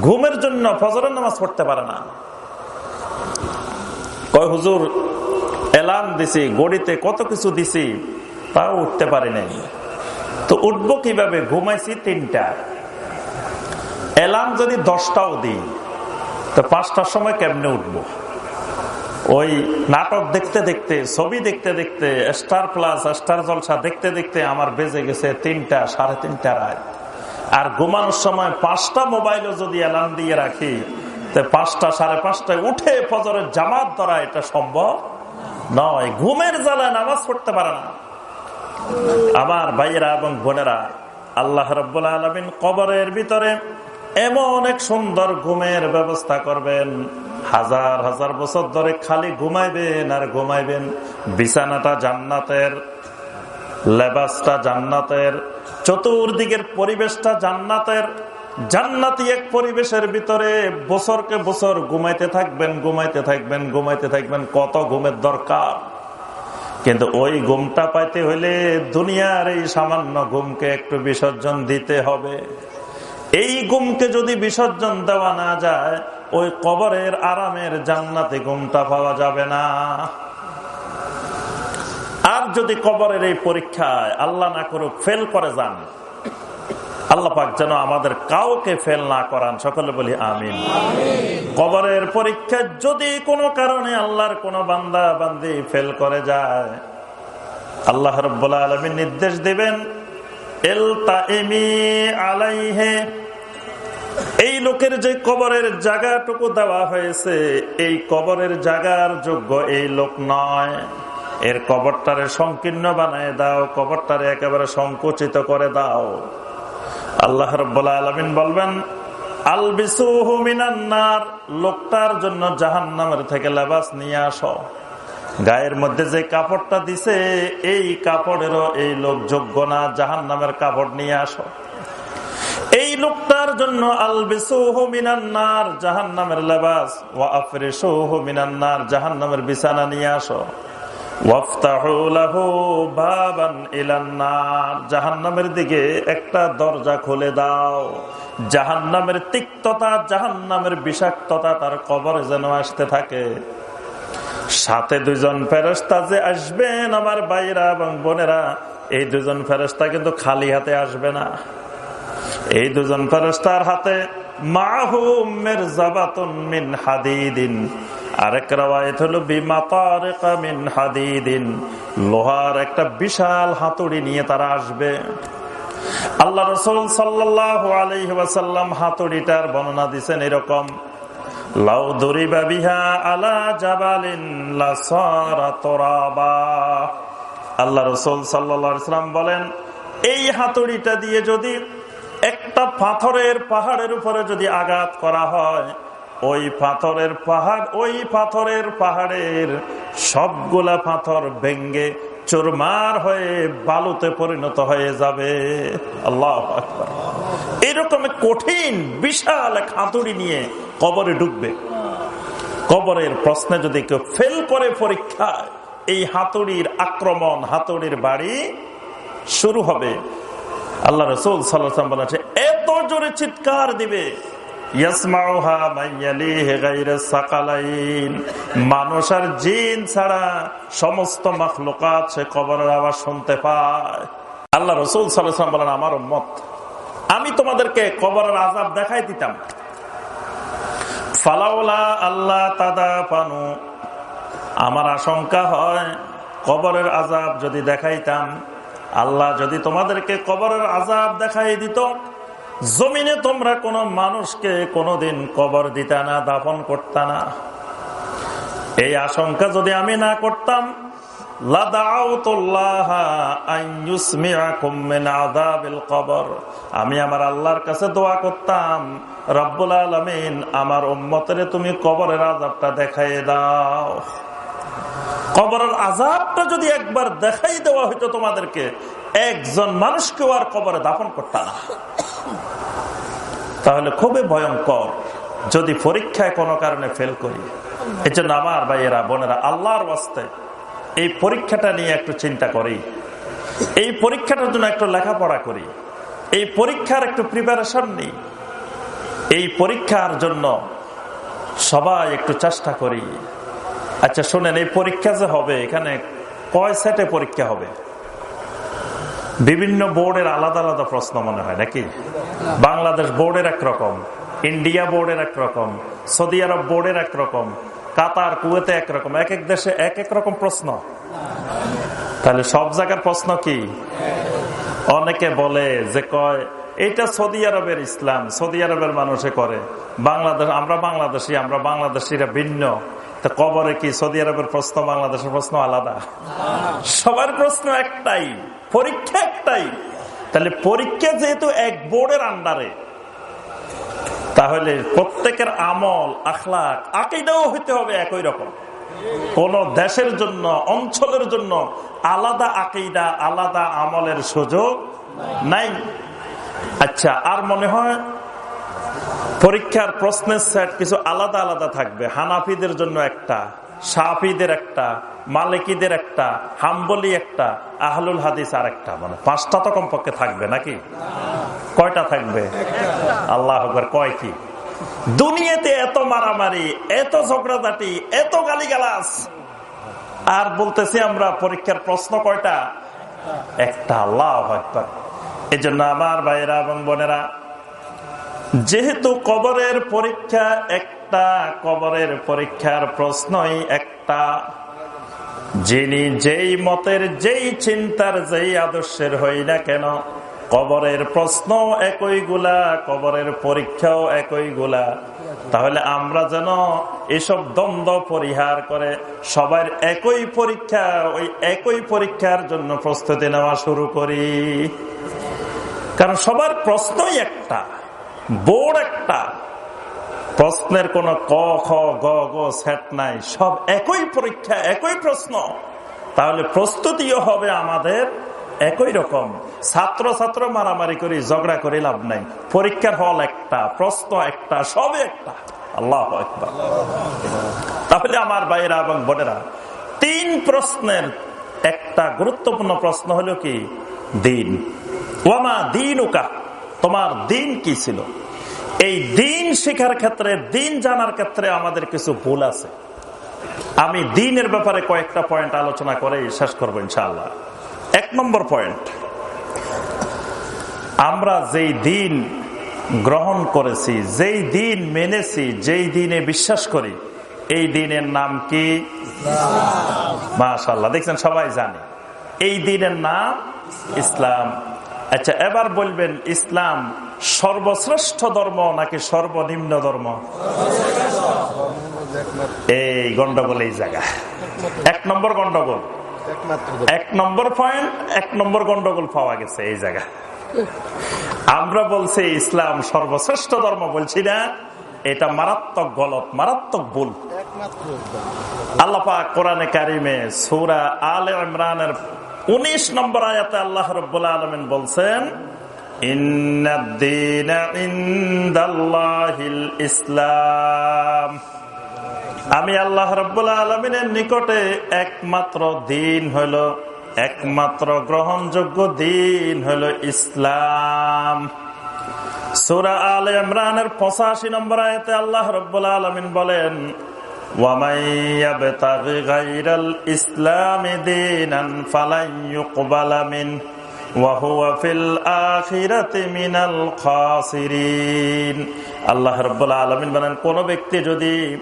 ঘুমের জন্য ফজরের নামাজ পড়তে পারে না। কয়, হুজুর এলাম দিছি, গড়িতে কত কিছু দিছি তাও উঠতে পারি নাই। তো উঠবো কীভাবে? ঘুমাইছি তিনটা। এলাম যদি দশটাও দিই, তো পাঁচটার সময় কেমনে উঠবো? ওই নাটক দেখতে দেখতে, ছবি দেখতে দেখতে, স্টার প্লাস, স্টার জলসা দেখতে দেখতে আমার বেজে গেছে তিনটা, সাড়ে তিনটা রাত। আর ঘুমানোর সময় পাঁচটা মোবাইলও যদি অ্যালার্ম দিয়ে রাখি, তো পাঁচটা, সাড়ে পাঁচটায় উঠে ফজরের জামাত ধরা এটা সম্ভব নয়। ঘুমের জ্বালায় নামাজ পড়তে পারে না। আমার ভাইয়েরা এবং বোনেরা, আল্লাহ রব্বুল্লা আলমিন কবরের ভিতরে এমন এক সুন্দর ঘুমের ব্যবস্থা করবেন। হাজার হাজার বছর ধরে খালি ঘুমাইবেন আর ঘুমাইবেন। বিছানাটা জান্নাতের, লেবাসটা জান্নাতের, চতুর্দিকের পরিবেশটা জান্নাতের, জান্নাতি এক পরিবেশের ভিতরে বছরকে বছর ঘুমাইতে থাকবেন ঘুমাইতে থাকবেন ঘুমাইতে থাকবেন। কত ঘুমের দরকার? কিন্তু ওই ঘুমটা পাইতে হইলে দুনিয়ার এই সামান্য ঘুমকে একটু বিসর্জন দিতে হবে। এই গুমকে যদি বিসর্জন দেওয়া না যায়, ওই কবরের আরামের জান্নাতে গুমটা পাওয়া যাবে না। আর যদি কবরের এই পরীক্ষায় আল্লাহ না করুক ফেল করে যান। আল্লাহ পাক যেন আমাদের কাউকে ফেল না করান। সকলে বলি আমিন। কবরের পরীক্ষা যদি কোনো কারণে আল্লাহর কোন বান্দা বান্দি ফেল করে যায় আল্লাহ রব্বুল্লা আলমী নির্দেশ দিবেন এল আলাইহে এই লোকের যে কবরের জায়গাটুকু দেওয়া হয়েছে এই কবরের জায়গার যোগ্য এই লোক নয়। এর কবরটারে সংকীর্ণ বানায় দাও কবরটারে একেবারে সংকুচিত করে দাও। আল্লাহ রব্বুল্লা আলমিন বলবেন আলবিসুমিনান্নার লোকটার জন্য জাহান নামের থেকে লেবাস নিয়ে আসো। গায়ের মধ্যে যে কাপড়টা দিছে, এই কাপড়েরও এই লোক যোগ্য না জাহান নামের কাপড় নিয়ে আসো। এই লোকটার জন্য আলবিসুমিনান্নার জাহান নামের লেবাস। ও আফরিসুহু মিনান্নার জাহান নামের বিছানা নিয়ে আসো। জাহান্নামের দিকে একটা দরজা খুলে দাও। জাহান্নামের তিক্ততা, জাহান্নামের বিষাক্ততা তার কবরে যেন আসতে থাকে। সাথে দুজন ফেরস্তা যে আসবেন আমার বাইরা এবং বোনেরা, এই দুজন ফেরস্তা কিন্তু খালি হাতে আসবে না। এই দুজন ফেরস্তার হাতে মাহু মির্জাবাতুন মিন হাদিদিন। আরেক রাওয়ায়ত হলো বিমাতারিন হাদিদিন। লোহার একটা বিশাল হাতুড়ি নিয়ে তারা আসবে। আল্লাহ রসুল সাল্লাহ হাতুড়িটার বর্ণনা দিচ্ছেন এরকম, লাউ দরিবা বিহা আলা জাবালিন আল্লাহ রসুল সাল্লাম বলেন, এই হাতুড়িটা দিয়ে যদি একটা পাথরের পাহাড়ের উপরে যদি আঘাত করা হয় ওই পাথরের পাহাড়, ওই পাথরের পাহাড়ের সবগুলা পাথর ভেঙ্গে চোরমার হয়ে বালুতে পরিণত হয়ে যাবে। আল্লাহ এরকম কঠিন, বিশাল এক হাতুড়ি নিয়ে কবরে ঢুকবে। কবরের প্রশ্নে যদি কেউ ফেল করে পরীক্ষায়, এই হাতুড়ির আক্রমণ, হাতুড়ির বাড়ি শুরু হবে। আল্লাহ রসুল সাল্লাম বলেছে, এত জোরে চিৎকার দিবে মানুষ আর জিন ছাড়া সমস্ত মাখলুকাত সে কবরের আওয়াজ শুনতে পায়। আল্লাহ রসুল সাল্লাম বলেন, আমার মত আমি তোমাদেরকে কবরের আজাব দেখাই দিতাম। ফালাউলা আল্লাহ তাদা পানু আমার আশঙ্কা হয়, কবরের আজাব যদি দেখাইতাম, আল্লাহ যদি তোমাদেরকে কবরের আজাব দেখাই দিত জমিনে তোমরা কোন মানুষকে কোনদিন কবর দিতা না, দাফন করতা না। এই আশঙ্কা যদি আমি না করতাম আমি আমার আল্লাহর কাছে দোয়া করতাম, রব্বুল আলমিন আমার উম্মতের তুমি কবরের আজাবটা দেখাই দাও। কবরের আজাবটা যদি একবার দেখাই দেওয়া হইতো তোমাদেরকে, একজন মানুষকেও আর কবরে দাফন করতাম তাহলে খুবই ভয়ঙ্কর যদি পরীক্ষায় কোনো কারণে ফেল করি। এই জন্য আমার ভাইয়েরা, বোনেরা, আল্লাহর বাস্তে এই পরীক্ষাটা নিয়ে একটু চিন্তা করি। এই পরীক্ষাটার জন্য একটু লেখাপড়া করি। এই পরীক্ষার একটু প্রিপারেশন নিই। এই পরীক্ষার জন্য সবাই একটু চেষ্টা করি। আচ্ছা শোনেন, এই পরীক্ষা যে হবে, এখানে কয় সেটে পরীক্ষা হবে? বিভিন্ন বোর্ডের আলাদা আলাদা প্রশ্ন মনে হয়, নাকি? বাংলাদেশ বোর্ডের একরকম, ইন্ডিয়া বোর্ডের একরকম, সৌদি আরব বোর্ডের একরকম, কাতার, কুয়েতে একরকম, এক এক দেশে এক এক রকম প্রশ্ন। তাহলে সব জায়গার প্রশ্ন কি? অনেকে বলে যে কয়, এটা সৌদি আরবের ইসলাম, সৌদি আরবের মানুষে করে। বাংলাদেশ, আমরা বাংলাদেশি, আমরা বাংলাদেশিরা ভিন্ন। তা কবরে কি সৌদি আরবের প্রশ্ন, বাংলাদেশের প্রশ্ন আলাদা? সবার প্রশ্ন একটাই পরীক্ষা একটাই। তাহলে পরীক্ষা যেহেতু এক বোর্ডের আন্ডারে, তাহলে প্রত্যেকের আমল, আখলাক, আকিদাও হইতে হবে একই রকম। কোন দেশের জন্য, অঞ্চলের জন্য আলাদা আকিদা, আলাদা আমলের সুযোগ নাই। আচ্ছা আর মনে হয় পরীক্ষার প্রশ্নের সেট কিছু আলাদা আলাদা থাকবে। হানাফিদের জন্য একটা, সাফিদের একটা মালিকিদের একটা, হাম্বলি একটা, আহলুল হাদিস আর একটা মানে পাঁচটা তো কমপক্ষে থাকবে নাকি? কয়টা থাকবে? আল্লাহ কয় কি? দুনিয়াতে এত মারামারি, এত ঝগড়াঝাটি, এত গালিগালাস আর বলতেছি আমরা, পরীক্ষার প্রশ্ন কয়টা? একটা, আল্লাহ এই জন্য আমার ভাইয়েরা এবং বোনেরা, যেহেতু কবরের পরীক্ষা একটা, কবরের পরীক্ষার প্রশ্নই একটা যিনি যেই মতের যেই চিন্তার যেই আদর্শের হই না কেন, কবরের প্রশ্ন একই গুলা, কবরের পরীক্ষাও একই গুলা। তাহলে আমরা যেন এসব দ্বন্দ্ব পরিহার করে সবার একই পরীক্ষা, ওই একই পরীক্ষার জন্য প্রস্তুতি নেওয়া শুরু করি। কারণ সবার প্রশ্নই একটা, বোর্ড একটা প্রশ্নের কোন ক, খ, গ গ নাই। সব একই পরীক্ষা, একই প্রশ্ন। তাহলে প্রস্তুতিও হবে আমাদের একই রকম। ছাত্র ছাত্র মারামারি করি, ঝগড়া করে, লাভ নাই। পরীক্ষার হল একটা, প্রশ্ন একটা সব একটা। আল্লাহ একবার তাহলে আমার বাইরা এবং বোনেরা, তিন প্রশ্নের একটা গুরুত্বপূর্ণ প্রশ্ন হলো কি? দিন। ওমা দিন উকা তোমার দিন কি ছিল? এই দিন শেখার ক্ষেত্রে, দিন জানার ক্ষেত্রে আমাদের কিছু ভুল আছে। আমি দিনের ব্যাপারে কয়েকটা পয়েন্ট আলোচনা করে শেষ করব ইনশাআল্লাহ। এক নম্বর পয়েন্ট আমরা যেই দিন গ্রহণ করেছি, যেই দিন মেনেছি, যেই দিনে বিশ্বাস করি, এই দিনের নাম কি? মাশাল্লাহ দেখছেন সবাই জানে। এই দিনের নাম ইসলাম। আচ্ছা এবার বলবেন ইসলাম সর্বশ্রেষ্ঠ ধর্ম নাকি সর্বনিম্ন ধর্ম? এই গন্ডগোল এই জায়গা। এক নম্বর গন্ডগোল। এক নম্বর পয়েন্ট এক নম্বর গন্ডগোল পাওয়া গেছে এই জায়গা। আমরা বলছি, ইসলাম সর্বশ্রেষ্ঠ ধর্ম বলছি না, এটা মারাত্মক গলত, মারাত্মক ভুল। আল্লাপা কোরআনে কারিমে সুরা আল ইমরানের উনিশ নম্বর আয়াতে আল্লাহ রব্বুল্লা আলমিন বলছেন ইসলাম। আমি আল্লাহ রব্বুল্লা আলমিনের নিকটে একমাত্র দিন হইল একমাত্র গ্রহণযোগ্য দিন হইল ইসলাম। সুরা আল ইমরানের পঁচাশি নম্বর আয়তে আল্লাহ রব্বুল্লা আলমিন বলেন ইসলাম আল্লাহ রব্বুল্লাহ আলমিন বলেন, কোন ব্যক্তি যদি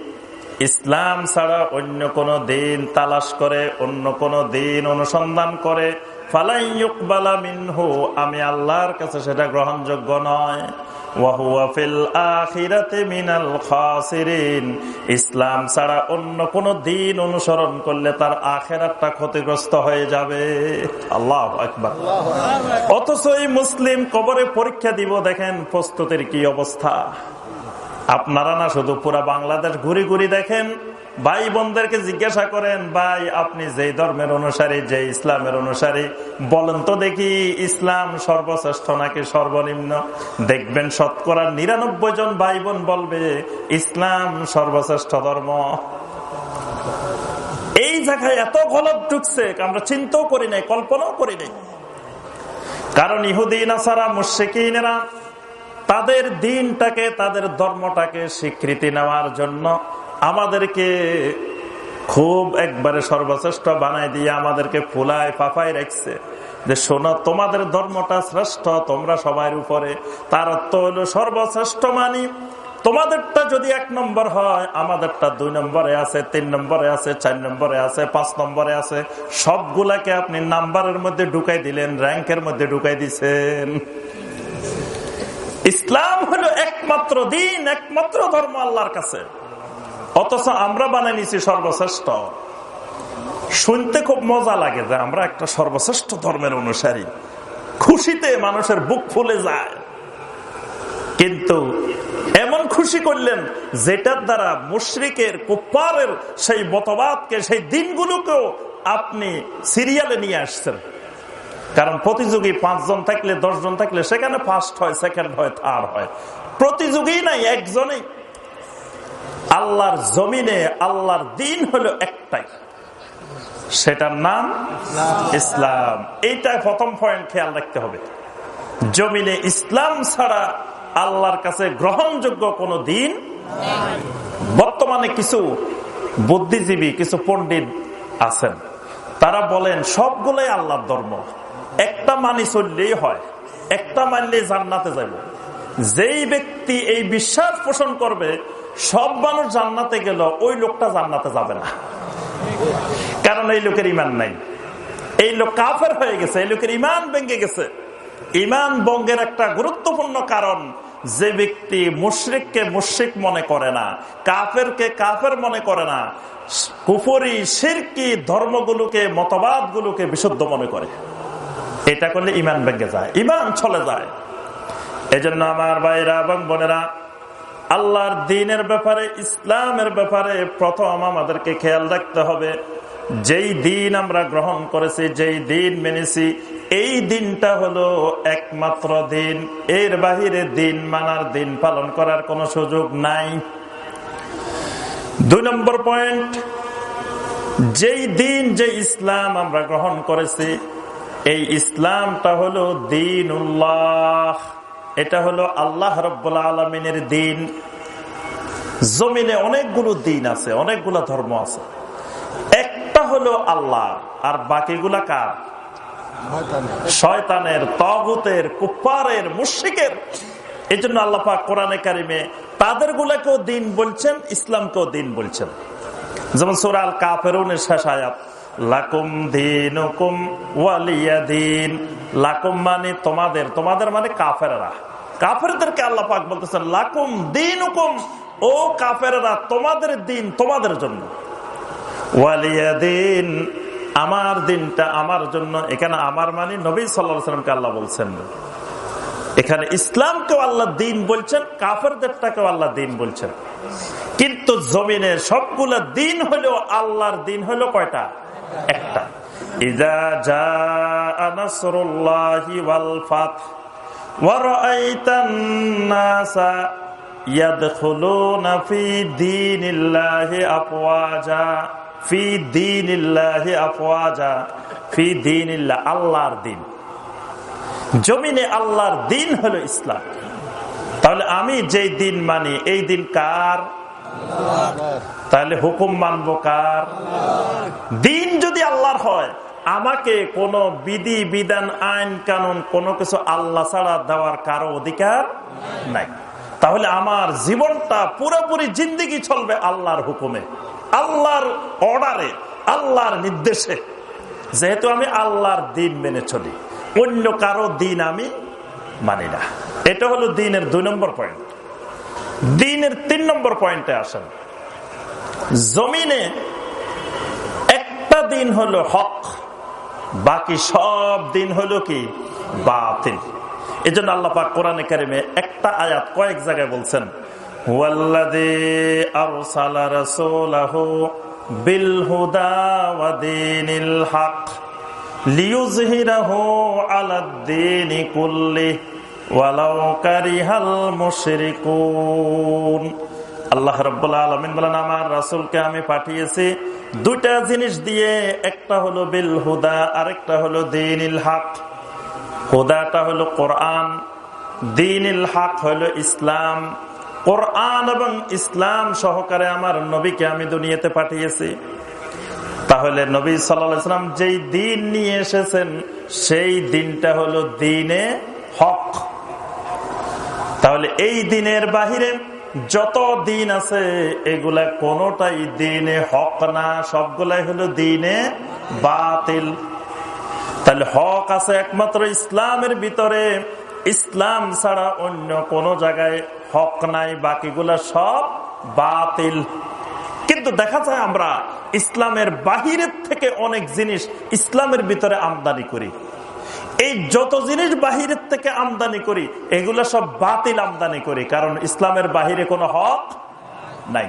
ইসলাম ছাড়া অন্য কোন দিন তালাশ করে, অন্য কোন দিন অনুসন্ধান করে মিনহু, আমি আল্লাহর কাছে সেটা গ্রহণযোগ্য নয়। ইসলাম ছাড়া অন্য কোন দিন অনুসরণ করলে তার আখেরাতটা ক্ষতিগ্রস্ত হয়ে যাবে। আল্লাহ অথচ এই মুসলিম কবরে পরীক্ষা দিব, দেখেন প্রস্তুতির কি অবস্থা। আপনারা না শুধু পুরা বাংলাদেশ ঘুরি ঘুরি দেখেন ভাই বোনদেরকে জিজ্ঞাসা করেন, ভাই, আপনি যেই ধর্মের অনুসারী যে ইসলামের অনুসারী, বলেন তো দেখি ইসলাম সর্বশ্রেষ্ঠ নাকি সর্বনিম্ন? দেখবেন শতকরা নিরানব্বই জন ভাই বোন বলবে, ইসলাম সর্বশ্রেষ্ঠ ধর্ম। এই জায়গায় এত গলত ঢুকছে আমরা চিন্তাও করি নাই, কল্পনাও করি নাই। কারণ ইহুদিন আসারা মুশিকিনেরা তাদের দিনটাকে, তাদের ধর্মটাকে স্বীকৃতি নেওয়ার জন্য আমাদেরকে খুব একবারে সর্বশ্রেষ্ঠ বানাই দিয়ে আমাদেরকে ফুলায় পাপায় রাখছে। যে শোনো, তোমাদের ধর্মটা শ্রেষ্ঠ, তোমরা সবার উপরে। তার তো হলো সর্বশ্রেষ্ঠ মানি। তোমাদেরটা যদি এক নম্বর হয়, আমাদেরটা দুই নম্বরে আছে, তিন নম্বরে আছে, চার নম্বরে আছে, পাঁচ নম্বরে আছে। সবগুলাকে আপনি নাম্বারের মধ্যে ঢুকাই দিলেন, র্যাঙ্কের মধ্যে ঢুকাই দিছেন। ইসলাম হলো একমাত্র দিন, একমাত্র ধর্ম আল্লাহর কাছে। অথচ আমরা বানিয়ে নিছি সর্বশ্রেষ্ঠ। শুনতে খুব মজা লাগে যে আমরা একটা সর্বশ্রেষ্ঠ ধর্মের অনুসারী। খুশিতে মানুষের বুক ফুলে যায়। কিন্তু এমন খুশি করলেন যেটার দ্বারা মুশ্রিকের কুপ্পারের সেই মতবাদকে, সেই দিনগুলোকেও আপনি সিরিয়ালে নিয়ে আসছেন। কারণ প্রতিযোগী পাঁচজন থাকলে, দশজন থাকলে সেখানে ফার্স্ট হয় সেকেন্ড হয় থার্ড হয়। প্রতিযোগী নাই, একজনেই আল্লাহর জমিনে আল্লাহর দিন হলো একটাই। সেটার নাম ইসলাম। এইটা প্রথম পয়েন্ট খেয়াল রাখতে হবে। জমিনে ইসলাম ছাড়া আল্লাহর কাছে গ্রহণযোগ্য কোন দিন বর্তমানে কিছু বুদ্ধিজীবী, কিছু পণ্ডিত আছেন। তারা বলেন, সবগুলোই আল্লাহর ধর্ম। একটা মানি চললেই হয়। একটা মানলে জান্নাতে যাব যেই ব্যক্তি এই বিশ্বাস পোষণ করবে সব মানুষ জান্নাতে গেল, ওই লোকটা জান্নাতে যাবে না। কারণ এই লোকের ইমান নাই। এই লোক কাফের হয়ে গেছে, এই লোকের ইমান ভেঙে গেছে। ইমান বঙ্গের একটা গুরুত্বপূর্ণ কারণ, যে ব্যক্তি মুশ্রিককে মুশ্রিক মনে করে না, কাফেরকে কাফের মনে করে না, কুফরি, সিরকি ধর্মগুলোকে, মতবাদগুলোকে বিশুদ্ধ মনে করে। এটা করলে ইমান ভেঙে যায় ইমান চলে যায়। এজন্য আমার ভাইরা এবং বোনেরা আল্লাহর দিনের ব্যাপারে, ইসলামের ব্যাপারে প্রথম আমাদেরকে খেয়াল রাখতে হবে। যেই দিন আমরা গ্রহণ করেছি, যেই দিন মেনেছি, এই দিনটা হলো একমাত্র দিন। এর বাহিরে দিন মানার, দিন পালন করার কোনো সুযোগ নাই। দুই নম্বর পয়েন্ট, যেই দিন যে ইসলাম আমরা গ্রহণ করেছি, এই ইসলামটা হলো দিন উল্লাহ এটা হলো আল্লাহ রব্বুল্লা আলমিনের দিন। জমিনে অনেকগুলো দিন আছে, অনেকগুলো ধর্ম আছে। একটা হলো আল্লাহ, আর বাকিগুলা কার? শয়তানের, তগুতের কুপ্পারের মুশিকের এই জন্য আল্লাপা কোরআনে কারিমে তাদের গুলাকেও দিন বলছেন, ইসলামকেও দিন বলছেন। যেমন সুরাল কাফেরুনের শেষ আয়াত। লাকুম দিন ওয়ালিয়া দিন লাকুম মানে তোমাদের। তোমাদের মানে কাফেরা কাফেরদেরকে আল্লাহ পাক বলতেছেন, লাকুম দিন ও কাফেরা তোমাদের দিন তোমাদের জন্য। ওয়ালিয়া দিন আমার দিনটা আমার জন্য। এখানে আমার মানে নবী সাল্লামকে আল্লাহ বলছেন। এখানে ইসলামকেও আল্লাহ দিন বলছেন, কাফেরদেরটাকেও আল্লাহ দিন বলছেন। কিন্তু জমিনের সবগুলো দিন হলেও আল্লাহর দিন হলো কয়টা? একটা। ইদা যা নাসরুল্লাহি ওয়াল ফাতহ, ওয়া রাআইতান নাসা ইয়াদখুলুনা ফি দীনিল্লাহি আফওয়াজা, ফি দীনিল্লাহি আফওয়াজা, ফি দীনিল্লাহ, আল্লাহর দিন। জমিনে আল্লাহর দিন হলো ইসলাম। তাহলে আমি যেই দিন মানি, এই দিন কার? তাহলে হুকুম মানবো কার? দিন যদি আল্লাহর হয়, আমাকে কোন বিধি, বিধান, আইন, কানুন, কোনো কিছু আল্লাহ ছাড়া দেওয়ার কারও অধিকার নাই। তাহলে আমার জীবনটা পুরোপুরি জিন্দিগি চলবে আল্লাহর হুকুমে, আল্লাহর অর্ডারে, আল্লাহর নির্দেশে। যেহেতু আমি আল্লাহর দিন মেনে চলি, অন্য কারও দিন আমি মানি না। এটা হলো দিনের দুই নম্বর পয়েন্ট দিনের তিন নম্বর পয়েন্টে আসেন। জমিনে একটা দিন হলো হক, বাকি সব দিন হলো কি? বাতিল। এই জন্য আল্লাপাক কোরআনে কারিমে একটা আয়াত কয়েক জায়গায় বলছেন মুশরিকুন আল্লাহ রব্বুল্লাহ আলমিন বলেন, আমার রাসুলকে আমি পাঠিয়েছি দুটা জিনিস দিয়ে, একটা হলো বিল হুদা, আরেকটা হলো দিন ইল হক। হুদাটা হলো কোরআন দিন ইল হক হলো ইসলাম। কোরআন এবং ইসলাম সহকারে আমার নবীকে আমি দুনিয়াতে পাঠিয়েছি। তাহলে নবী সাল্লাম যেই দিন নিয়ে এসেছেন, সেই দিনটা হলো দিনে হক। তাহলে এই দিনের বাহিরে যত দিন আছে, এগুলা কোনটাই দিনে হক না, সবগুলাই হলো দিনে বাতিল। তাহলে হক আছে একমাত্র ইসলামের ভিতরে। ইসলাম ছাড়া অন্য কোন জায়গায় হক নাই, বাকিগুলা সব বাতিল। কিন্তু দেখা যায় আমরা ইসলামের বাহিরের থেকে অনেক জিনিস ইসলামের ভিতরে আমদানি করি। এই যত জিনিস বাহিরের থেকে আমদানি করি, এগুলো সব বাতিল আমদানি করি, কারণ ইসলামের বাহিরে কোনো হক নাই।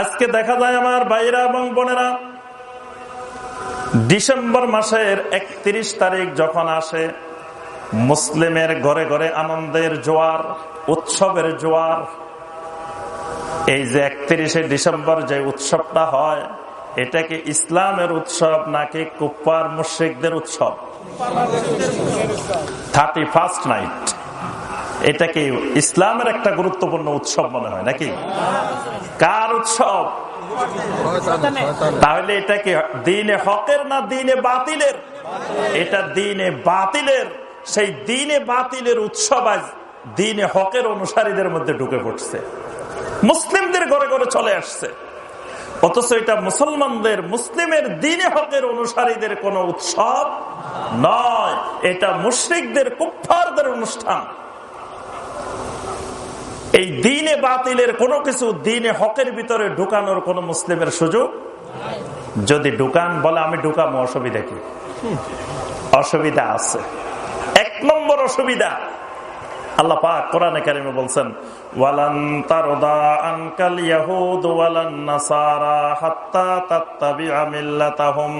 আজকে দেখা যায় আমার ভাইরা এবং বোনেরা, ডিসেম্বর মাসের একত্রিশ তারিখ যখন আসে, মুসলিমের ঘরে ঘরে আনন্দের জোয়ার, উৎসবের জোয়ার, এই যে একত্রিশে ডিসেম্বর যে উৎসবটা হয় এটা কি ইসলামের উৎসব নাকি কুপ্পার মুশ্রিকদের উৎসব? থার্টি ফার্স্ট নাইট এটাকে ইসলামের একটা গুরুত্বপূর্ণ উৎসব মনে হয়, নাকি? কার উৎসব? তাহলে এটা কি দিনে হকের না দিনে বাতিলের? এটা দিনে বাতিলের। সেই দিনে বাতিলের উৎসব আজ দিনে হকের অনুসারীদের মধ্যে ঢুকে পড়ছে। মুসলিমদের ঘরে ঘরে চলে আসছে। অথচ এটা মুসলমানদের, মুসলিমের দিনে হকের অনুসারীদের কোন উৎসব নয়। এটা মুশ্রিকদের কুফারদের অনুষ্ঠান। এই দিনে বাতিলের কোনো কিছু দিনে হকের ভিতরে ঢুকানোর কোন মুসলিমের সুযোগ যদি ঢুকান, বলে আমি ঢুকামো অসুবিধা কি? অসুবিধা আছে। এক নম্বর অসুবিধা আল্লাহ পাক কোরআনে কারিমে বলছেন, ওয়ালান তারদা আনকাল ইয়াহুদ ওয়ালান নাসারা হাত্তা তাত্তাবিআ মিল্লাতাহুম।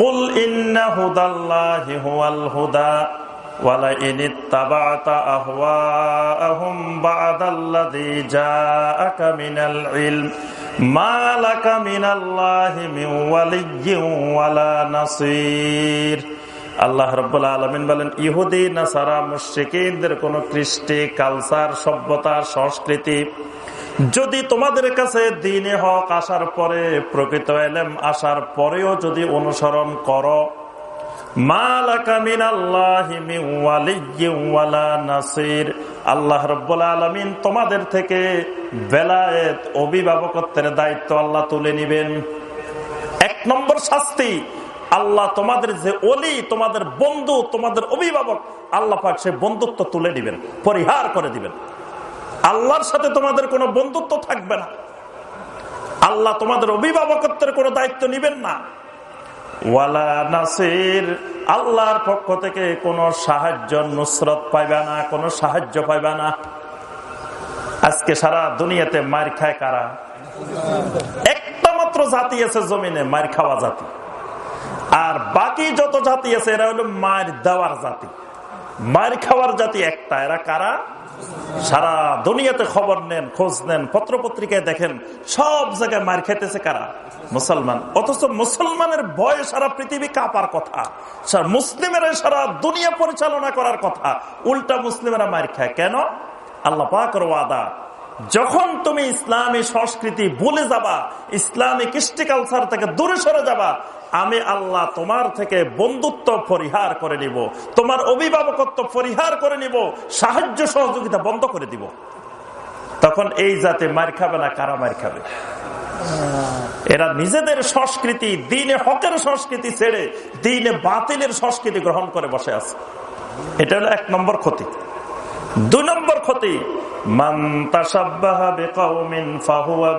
কুল ইন্না হুদাল্লাহি হুয়াল হুদা। ওয়ালা ইন ইত্তাবাতা আহওয়াআহুম বা'দাল্লাযী জাআকা মিনাল ইলম। মা লাকা মিনাল্লাহি মিন ওয়ালিয়্যিন ওয়ালা নাসির। আল্লাহ রব্বুল্লা আলমিন বলেন, ইহুদি, নাসারা মুশ্রিকদের কোন কৃষ্টি, কালচার, সভ্যতা, সংস্কৃতি যদি তোমাদের কাছে দিনে হক আসার পরে প্রকৃত এলেম আসার পরেও যদি অনুসরণ করো আল্লাহ আলমিন তোমাদের থেকে বেলায়েত, অভিভাবকত্বের দায়িত্ব আল্লাহ তুলে নিবেন। এক নম্বর শাস্তি আল্লাহ তোমাদের যে অলি তোমাদের বন্ধু, তোমাদের অভিভাবক, আল্লাহ পাক সে বন্ধুত্ব তুলে দিবেন, পরিহার করে দিবেন। আল্লাহর সাথে তোমাদের কোনো বন্ধুত্ব থাকবে না। আল্লাহ তোমাদের অভিভাবকত্বের কোনো দায়িত্ব নিবেন না। ওয়ালা নাসির, আল্লাহর পক্ষ থেকে কোনো সাহায্য, নুসরত পাইবে না, কোনো সাহায্য পাইবে না। আজকে সারা দুনিয়াতে মার খায় কারা? একটা মাত্র জাতি আছে জমিনে মার খাওয়া জাতি। আর বাকি যত জাতি আছে, এরা হলো মায়ের দেওয়ার জাতি। মায়ের খাওয়ার জাতি একটা। এরা কারা? সারা দুনিয়াতে খবর নেন, খোঁজ নেন পত্র পত্রিকায় দেখেন, সব জায়গায় মার খেতেছে কারা? মুসলমান। অথচ মুসলমানের ভয় সারা পৃথিবী কাপার কথা। মুসলিমেরা সারা দুনিয়া পরিচালনা করার কথা। উল্টা মুসলিমেরা মার খায়। কেন? আল্লাহ পাকর ওয়াদা, যখন তুমি ইসলামী সংস্কৃতি ভুলে যাবা, ইসলামী কৃষ্টি কালচার থেকে দূরে সরে যাবা আমি আল্লাহ তোমার থেকে বন্ধুত্ব পরিহার করে নিব, তোমার অভিভাবকত্ব পরিহার করে নিব, সাহায্য সহযোগিতা বন্ধ করে দিব। তখন এই জাতে মার খাবে না, কারা মার খাবে? এরা নিজেদের সংস্কৃতি, দিনে হকের সংস্কৃতি ছেড়ে দিনে বাতিলের সংস্কৃতি গ্রহণ করে বসে আছে। এটা হলো এক নম্বর ক্ষতি। দুই নম্বর ক্ষতি, মান তাসাব্বাহা বিকাউমিন ফাহুয়া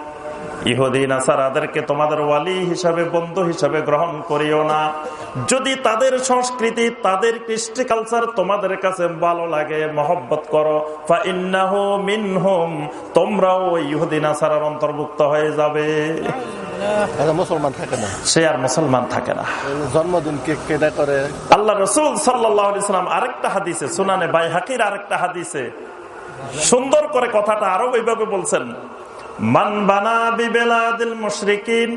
মিনহুম ইহুদি নাসারাদেরকে তোমাদের ওয়ালি হিসাবে বন্ধু হিসাবে গ্রহণ করিও না। যদি তাদের সংস্কৃতি তাদের কৃষ্টি কালচার তোমাদের কাছে ভালো লাগে মহব্বত করো। মিনহুম তোমরাও ইহুদি নাসারার অন্তর্ভুক্ত হয়ে যাবে। মুসলমান থাকে না। সে আর মুসলমান থাকে না। জন্মদিন করে? আল্লাহ রসুল সাল্লাম আরেকটা হাদিসে সুনানে বাই হাকির আরেকটা হাদিসে সুন্দর করে কথাটা আরও এইভাবে বলছেন মান বানা বিবেলাদিল মুশরিকিন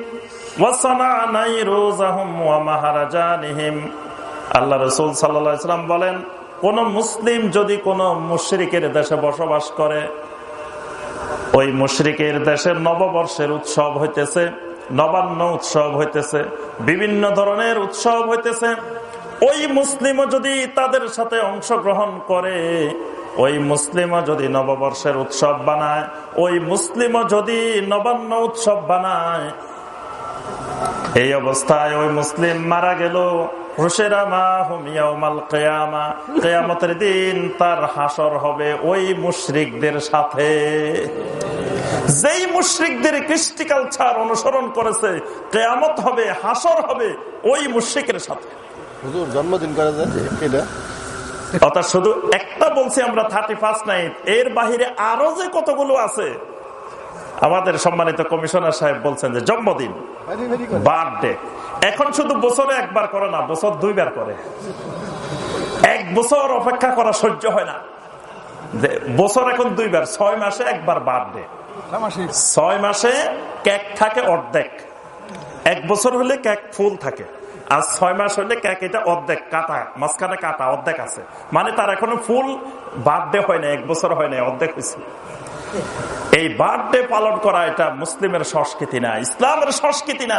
আল্লাহ রসুল সাল্লাম বলেন, কোন মুসলিম যদি কোন মুশরিকের দেশে বসবাস করে, ওই মুশরিকের দেশে নববর্ষের উৎসব হইতেছে, নবান্ন উৎসব হইতেছে, বিভিন্ন ধরনের উৎসব হইতেছে। ওই মুসলিমও যদি তাদের সাথে অংশগ্রহণ করে ওই মুসলিমও যদি নববর্ষের উৎসব বানায়, ওই মুসলিমও যদি নবান্ন উৎসব বানায়, এই অবস্থায় ওই মুসলিম মারা গেল। হাসর হবে ওই সাথে। যেই অনুসরণ করেছে, কেয়ামত হবে হাসর হবে ওই মুশ্রিকের সাথে। জন্মদিন করা যায় অর্থাৎ শুধু একটা বলছি আমরা থার্টি ফার্স্ট নাইট এর বাহিরে আরও যে কতগুলো আছে? আমাদের সম্মানিত কমিশনার সাহেব বলছেন যে জন্মদিন বার্থডে। এখন শুধু বছরে একবার করে না বছর দুইবার করে। এক বছর অপেক্ষা করা সহ্য হয় না। বছর এখন দুইবার ছয় মাসে একবার বার্থডে। ছয় মাসে কেক থাকে অর্ধেক। এক বছর হলে কেক ফুল থাকে। আর ছয় মাস হলে এটা অর্ধেক কাটা, মাঝখানে কাটা, অর্ধেক আছে। মানে তার এখনও ফুল বার্থডে হয় না এক বছর হয় না অর্ধেক হয়েছে। এই বার্থডে পালন করা এটা মুসলিমের সংস্কৃতি না, ইসলামের সংস্কৃতি না,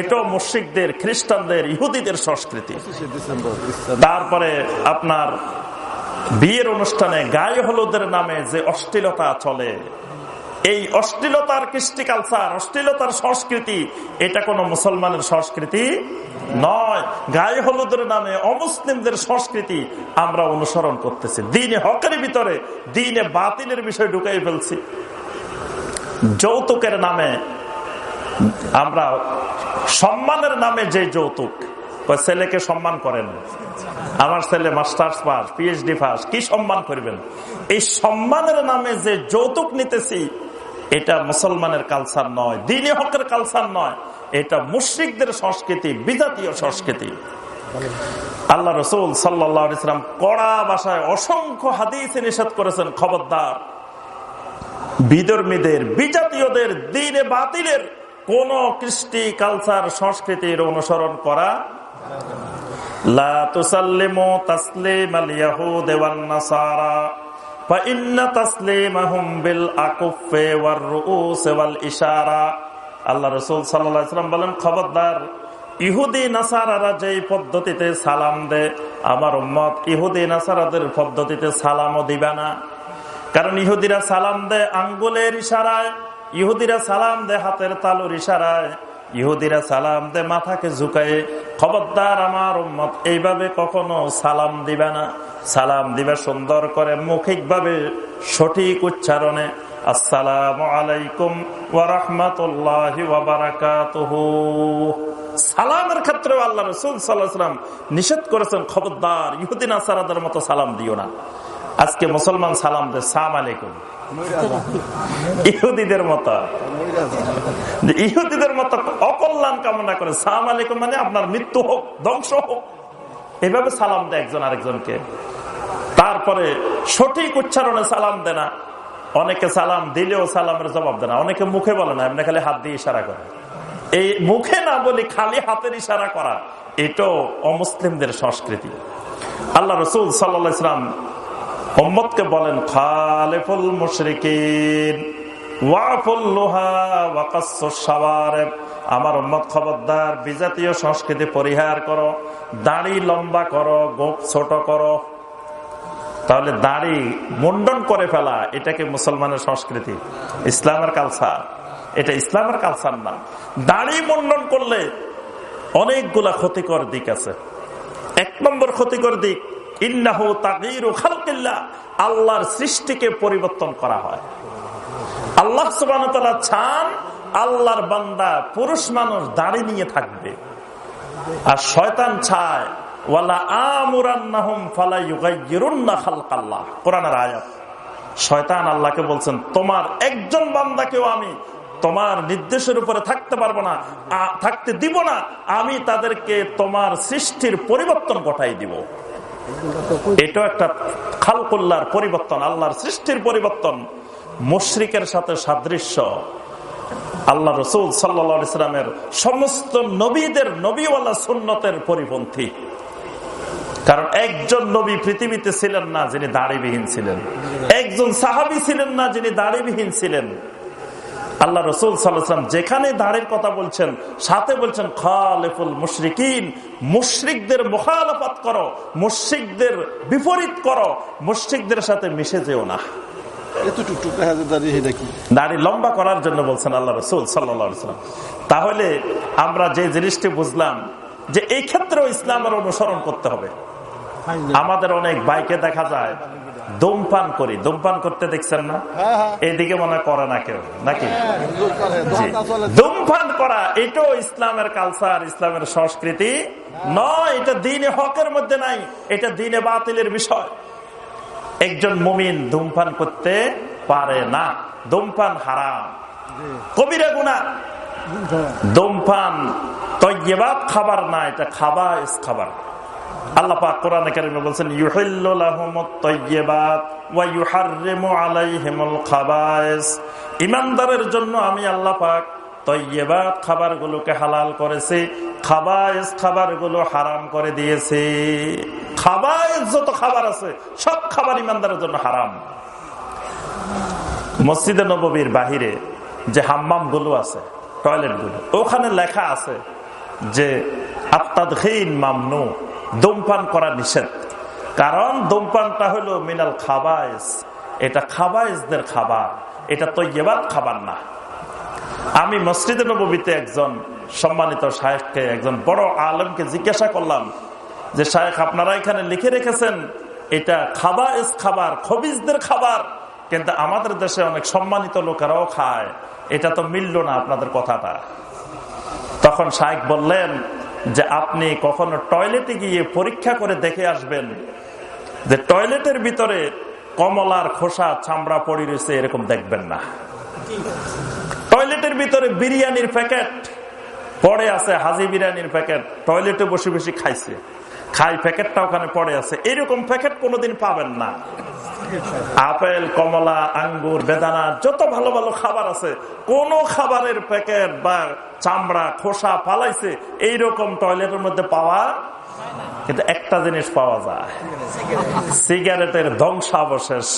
এটাও মুসিকদের খ্রিস্টানদের, ইহুদিদের সংস্কৃতি। তারপরে আপনার বিয়ের অনুষ্ঠানে গায়ে হলুদের নামে যে অশ্লীলতা চলে এই অশ্লীলতার কৃষ্টি কালচার অশ্লীলতার সংস্কৃতি, এটা কোন মুসলমানের সংস্কৃতি নয়। গায়ে হলুদের নামে অমুসলিমদের সংস্কৃতি আমরা অনুসরণ করতেছি। দিনে হকের ভিতরে, দিনে বাতিলের বিষয় ঢুকাই ফেলছি। যৌতুকের নামে আমরা সম্মানের নামে যে যৌতুক ছেলেকে সম্মান করেন। আমার ছেলে মাস্টার্স পাস পিএইচডি পাস, কি সম্মান করবেন? এই সম্মানের নামে যে যৌতুক নিতেছি এটা মুসলমানের কালচার নয়, দিনী হকের কালচার নয়, এটা মুশ্রিকদের সংস্কৃতি, বিজাতীয় সংস্কৃতি। আল্লাহ রসুল সাল্লাম কড়া বাসায় অসংখ্য হাদিসে নিষেধ করেছেন, খবরদার। বিধর্মীদের, বিজাতীয়দের, দিনে বাতিলের কোন কৃষ্টি কালচার সংস্কৃতির অনুসরণ করা লা তুসাল্লিমু তাসলিম আল ইয়াহুদ ওয়ান নাসারা। আল্লাহ বলেন, খবরদার, ইহুদি যে পদ্ধতিতে সালাম দে ইহুদি পদ্ধতিতে সালামও দিবে না। কারণ ইহুদিরা সালাম দেয় আঙ্গুলের ইশারায়, ইহুদিরা সালাম দেয় হাতের তালুর ইশারায়। ইহুদিরা সালাম দে, মাথাকে ঝুঁকায়, খবরদার আমার উম্মত, এইভাবে কখনো সালাম দিবে না। সালাম দিবে সুন্দর করে মৌখিক ভাবে সঠিক উচ্চারণে, আসসালাম সালামের ক্ষেত্রে আল্লাহ নিষেধ করেছেন, খবরদার ইহুদিন মতো সালাম দিও না। আজকে মুসলমান সালাম দে সালাম আলাইকুম। ইহুদিদের মতো। ইহুদিদের মতো অকল্যাণ কামনা করে সালাম আলাইকুম মানে আপনার মৃত্যু হোক, ধ্বংস হোক। এভাবে সালাম দেয় একজন আরেকজনকে। তারপরে সঠিক উচ্চারণে সালাম দেয় না। অনেকে সালাম দিলেও সালামের জবাব দেয় না। অনেকে মুখে বলে না, এমনি খালি হাত দিয়ে ইশারা করে। এই মুখে না বলি, খালি হাতের ইশারা করা, এটাও অমুসলিমদের সংস্কৃতি। আল্লাহ রসুল সাল্লা ইসলাম মোহাম্মদকে বলেন, খালেফুল মুশরিকিন আমার উম্মত খবরদার, বিজাতীয় সংস্কৃতি পরিহার করো, দাড়ি লম্বা করো, গোপ ছোট করো। তাহলে দাড়ি মুন্ডন করে ফেলা এটাকে মুসলমানের সংস্কৃতি? ইসলামের কালচার। এটা ইসলামের কালচার না। দাড়ি মুন্ডন করলে অনেকগুলা ক্ষতিকর দিক আছে। এক নম্বর ক্ষতিকর দিক ইন্নাহু আল্লাহর সৃষ্টিকে পরিবর্তন করা হয়। আল্লাহ সুবান চান আল্লাহর বান্দা পুরুষ মানুষ দাড়ি নিয়ে থাকবে। আর শয়তান ছায় আয়াত। শয়তান আল্লাহকে বলছেন, তোমার একজন বান্দাকেও আমি তোমার নির্দেশের উপরে থাকতে পারব না থাকতে দিব না, আমি তাদেরকে তোমার সৃষ্টির পরিবর্তন ঘটাই দিব। এটাও একটা খালকুল্লার পরিবর্তন, আল্লাহর সৃষ্টির পরিবর্তন, মুশ্রিকের সাথে সাদৃশ্য। আল্লাহ রসুল সাল্লা ইসলামের সমস্ত নবীদের নবীওয়ালা সুন্নতের পরিপন্থী। কারণ একজন নবী পৃথিবীতে ছিলেন না, যিনি দাড়িবিহীন ছিলেন। একজন সাহাবি ছিলেন না, যিনি দাড়িবিহীন ছিলেন। আল্লাহ রসুল সাল্লাম যেখানে দাঁড়ের কথা বলছেন সাথে বলছেন খালেফুল মুশরিকিন মুশ্রিকদের মোখালফাত করো মুশ্রিকদের বিপরীত করো মুশ্রিকদের সাথে মিশে যেও না। দাড়ি লম্বা করার জন্য বলছেন আল্লাহ রসুল সাল্লাম তাহলে আমরা যে জিনিসটি বুঝলাম যে এই ক্ষেত্রেও ইসলামের অনুসরণ করতে হবে। আমাদের অনেক বাইকে দেখা যায় ধূমপান করি। ধূমপান করতে দেখছেন না? এদিকে মনে করে না কেউ নাকি? ধূমপান করা এটাও ইসলামের কালচার ইসলামের সংস্কৃতি। নয় এটা দিনে হকের মধ্যে নাই এটা দিনে বাতিলের বিষয়। একজন মুমিন ধূমপান করতে পারে না। ধূমপান হারাম। কবিরা গুণা ধূমপান তৈবাদ খাবার না এটা খাবার খাবার। আল্লাহ জন্য আমি আল্লাহ পাক তৈবাদ খাবারগুলোকে হালাল করেছি খাবায়স খাবারগুলো হারাম করে দিয়েছে। যত খাবার আছে, সব খাবার ইমানদারের জন্য হারাম। মসজিদে নবীর বাহিরে যে হাম্মামগুলো আছে টয়লেটগুলো ওখানে লেখা আছে যে আত্মাদহীন মামনু ধূমপান করা নিষেধ। কারণ ধূমপানটা হলো মিনাল খাবাইস এটা খাবাইসদের খাবার। এটা তো এবার খাবার না। আমি মসজিদে নবীতে একজন সম্মানিত শাহেখকে একজন বড় আলমকে জিজ্ঞাসা করলাম যে শাহেখ আপনারা এখানে লিখে রেখেছেন এটা খাবাইস খাবার, খবিজদের খাবার, কিন্তু আমাদের দেশে অনেক সম্মানিত লোকেরাও খায়। এটা তো মিলল না আপনাদের কথাটা। তখন শাহেক বললেন যে আপনি কখনো টয়লেটে গিয়ে পরীক্ষা করে দেখে আসবেন যে টয়লেটের ভিতরে কমলার খোসা চামড়া পড়ি রয়েছে, এরকম দেখবেন না। টয়লেটের ভিতরে বিরিয়ানির প্যাকেট পড়ে আছে, হাজি বিরিয়ানির প্যাকেট, টয়লেটে বসে বসে খাইছে। খাই প্যাকেটটা ওখানে পড়ে আছে। এরকম প্যাকেট কোনোদিন পাবেন না। আপেল, কমলা, আঙ্গুর, বেদানা, যত ভালো ভালো খাবার আছে, কোন খাবারের প্যাকেট বা চামড়া, খোসা পালাইছে এইরকম টয়লেটের মধ্যে পাওয়া কিন্তু একটা জিনিস পাওয়া যায়। সিগারেটের ধ্বংসাবশেষ।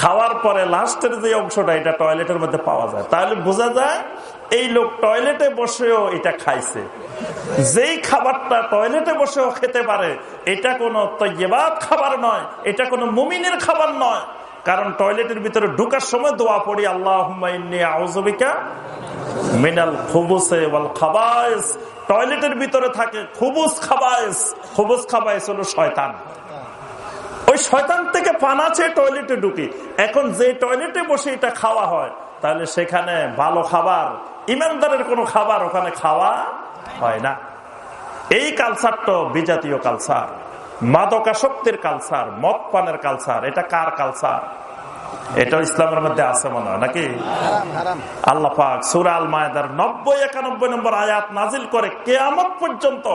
খাওয়ার পরে লাস্টের যে অংশটা, এটা টয়লেটের মধ্যে পাওয়া যায়। তাহলে বোঝা যায়, এই লোক টয়লেটে বসেও এটা খাইছে। যেই খাবারটা টয়লেটে বসেও খেতে পারে, এটা কোনো তৈবাদ খাবার নয়, এটা কোনো মুমিনের খাবার নয়। কারণ টয়লেটের ভিতরে ঢুকার সময় দোয়া পড়ি আল্লাহ মিনাল খুবুসে ওয়াল খাবাইস। টয়লেটের ভিতরে থাকে খুবুস খাবাইস। খুবুস খাবাইস হলো শয়তান। ওই শয়তান থেকে পানাছে টয়লেটে ঢুকি। এখন যে টয়লেটে বসে এটা খাওয়া হয়, তাহলে সেখানে ভালো খাবার, ইমানদারের কোনো খাবার ওখানে খাওয়া হয় না। এই কালচারটা বিজাতীয় কালচার মাদকাসক্তির কালচার মদ পানের কালচার এটা কার কালচার এটা ইসলামের মধ্যে আছে মনে হয় নাকি? আল্লাহ পাক সুরা আল মায়দার নব্বই একানব্বই নম্বর আয়াত নাজিল করে কেয়ামত পর্যন্ত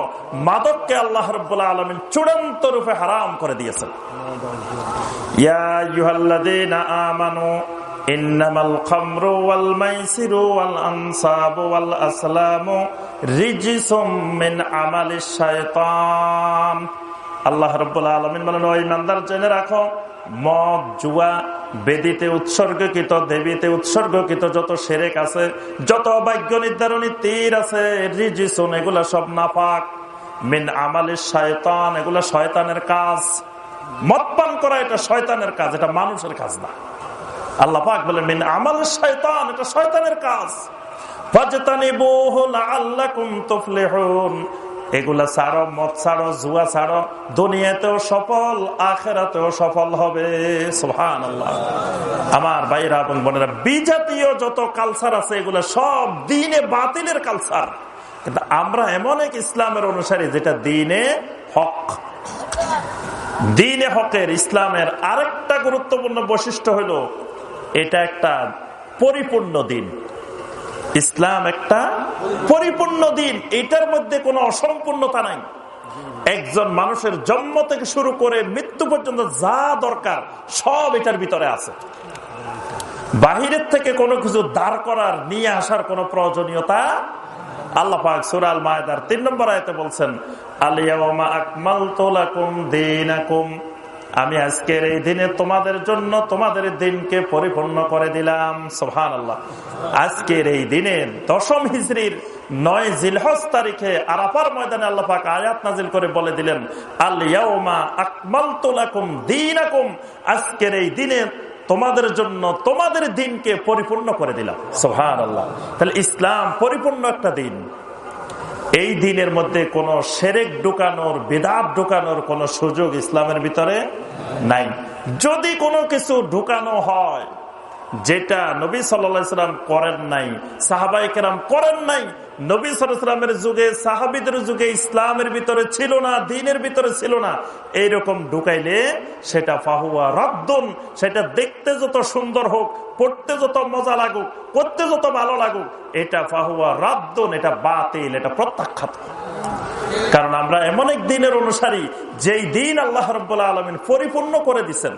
মাদককে আল্লাহ রব্বুল্লাহ আলমিন চূড়ান্ত রূপে হারাম করে দিয়েছেন। আমানু ইন্নামাল খামরু ওয়াল মাইসিরু ওয়াল আনসাবু ওয়াল আসলামু আল্লাহ রাব্বুল আলামিন বলেন ওই ইমানদার জেনে রাখো, মদ, জুয়া, বেদিতে উৎসর্গকৃত, দেবীতে উৎসর্গকৃত যত সেরেক আছে, যত অবাক্য নির্ধারণী তীর আছে, রিজিসুন, এগুলা সব নাপাক মিন আমালিশ শয়তান, এগুলা শয়তানের কাজ। মদ পান করা এটা শয়তানের কাজ, এটা মানুষের কাজ না। আল্লাহ পাক বলে মিন আমাল শয়তান, এটা শয়তানের কাজ। এগুলা ছাড়ো, মদ ছাড়ো, জুয়া ছাড়ো, দুনিয়াতেও সফল, আখেরাতেও সফল হবে। সোহান আমার বাইরা এবং বোনেরা, বিজাতীয় যত কালচার আছে, এগুলা সব দিনে বাতিলের কালচার কিন্তু আমরা এমন এক ইসলামের অনুসারী, যেটা দিনে হক। দিনে হকের ইসলামের আরেকটা গুরুত্বপূর্ণ বৈশিষ্ট্য হলো, এটা একটা পরিপূর্ণ দিন। ইসলাম একটা পরিপূর্ণ দিন। এটার মধ্যে কোনো অসম্পূর্ণতা নাই। একজন মানুষের জন্ম থেকে শুরু করে মৃত্যু পর্যন্ত যা দরকার, সব এটার ভিতরে আছে। বাহিরের থেকে কোনো কিছু দাঁড় করার, নিয়ে আসার কোনো প্রয়োজনীয়তা আল্লাহ তিন নম্বর আয়তে বলছেন আলিয়া আকমাল তোলাকুম দিন আমি আজকের এই দিনে তোমাদের জন্য তোমাদের দিনকে পরিপূর্ণ করে দিলাম সোহান আল্লাহ আজকের এই দিনে দশম হিজড়ির নয় জিলহস তারিখে আরাফার ময়দানে আল্লাহ পাক আয়াত নাজিল করে বলে দিলেন আলিয়া আকমাল তোলাকুম দিন আজকের এই দিনে তোমাদের জন্য তোমাদের দিনকে পরিপূর্ণ করে দিলাম সোহান আল্লাহ তাহলে ইসলাম পরিপূর্ণ একটা দিন। এই দিনের মধ্যে কোন সেরেক ঢুকানোর, বেদাত ঢুকানোর কোন সুযোগ ইসলামের ভিতরে নাই। যদি কোনো কিছু ঢুকানো হয়, যেটা নবী সাল্লাম করেন নাই সাহাবাই কেরাম করেন নাই নবী সালামের যুগে, সাহাবিদের যুগে ইসলামের ভিতরে ছিল না, দিনের ভিতরে ছিল না। এইরকম ঢুকাইলে সেটা ফাহুয়া রদ্দন সেটা দেখতে যত সুন্দর হোক, পড়তে যত মজা লাগুক, করতে যত ভালো লাগুক, এটা ফাহুয়া রদ্দন এটা বাতিল, এটা প্রত্যাখ্যাত। কারণ আমরা এমন এক দিনের অনুসারী, যেই দিন আল্লাহ রবাহ আলমিন পরিপূর্ণ করে দিচ্ছেন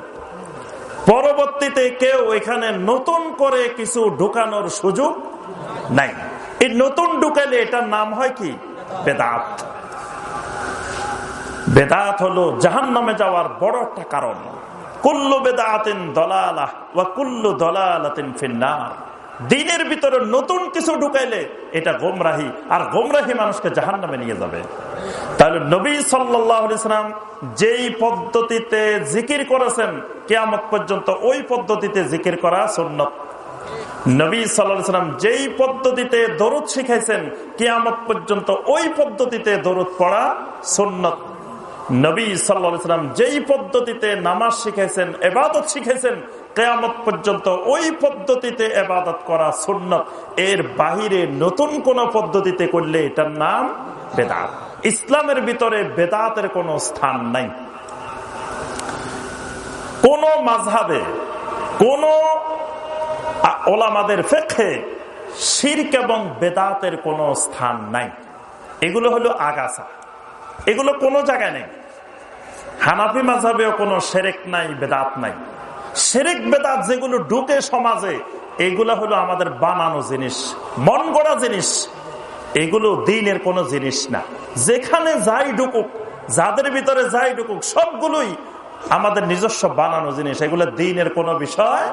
পরবর্তীতে কেউ এখানে নতুন করে কিছু ঢুকানোর সুযোগ নাই। এই নতুন ঢুকাইলে এটার নাম হয় কি? বেদাত। বেদাত হলো জাহান নামে যাওয়ার বড় একটা কারণ। কুল্লু বেদাতিন দলালাহ ওয়া কুল্লু দলালাতিন ফিন্নার। দিনের ভিতরে নতুন কিছু ঢুকাইলে এটা গোমরাহি, আর গোমরাহি মানুষকে জাহান নামে নিয়ে যাবে। তাহলে নবী সাল্লাম যেই পদ্ধতিতে জিকির করেছেন, কেয়ামত পর্যন্ত ওই পদ্ধতিতে জিকির করা সুন্নত। নবী সাল্লাম যেই পদ্ধতিতে দরুদ শিখাইছেন, কেয়ামত পর্যন্ত ওই পদ্ধতিতে দরুদ পড়া সুন্নত। নবী সাল্লাম যেই পদ্ধতিতে নামাজ শিখাইছেন এবাদত শিখাইছেন, কেয়ামত পর্যন্ত ওই পদ্ধতিতে এবাদত করা সুন্নত। এর বাহিরে নতুন কোন পদ্ধতিতে করলে এটার নাম বেদাত। ইসলামের ভিতরে বেদাতের কোনো স্থান নাই। কোন মাঝহাবে কোন ওলামাদের ফেখে শির্ক এবং বেদাতের কোনো স্থান নাই। এগুলো হলো আগাছা। এগুলো কোনো জায়গায় নেই। হানাফি মাঝাবেও কোনো সেরেক নাই, বেদাত নাই। সেরেক বেদাত যেগুলো ঢুকে সমাজে, এগুলো হলো আমাদের বানানো জিনিস, মন গড়া জিনিস। এগুলো দিনের কোনো জিনিস না। যেখানে যাই ঢুকুক, যাদের ভিতরে যাই ঢুকুক, সবগুলোই আমাদের নিজস্ব বানানো জিনিস, এগুলো দিনের কোনো বিষয়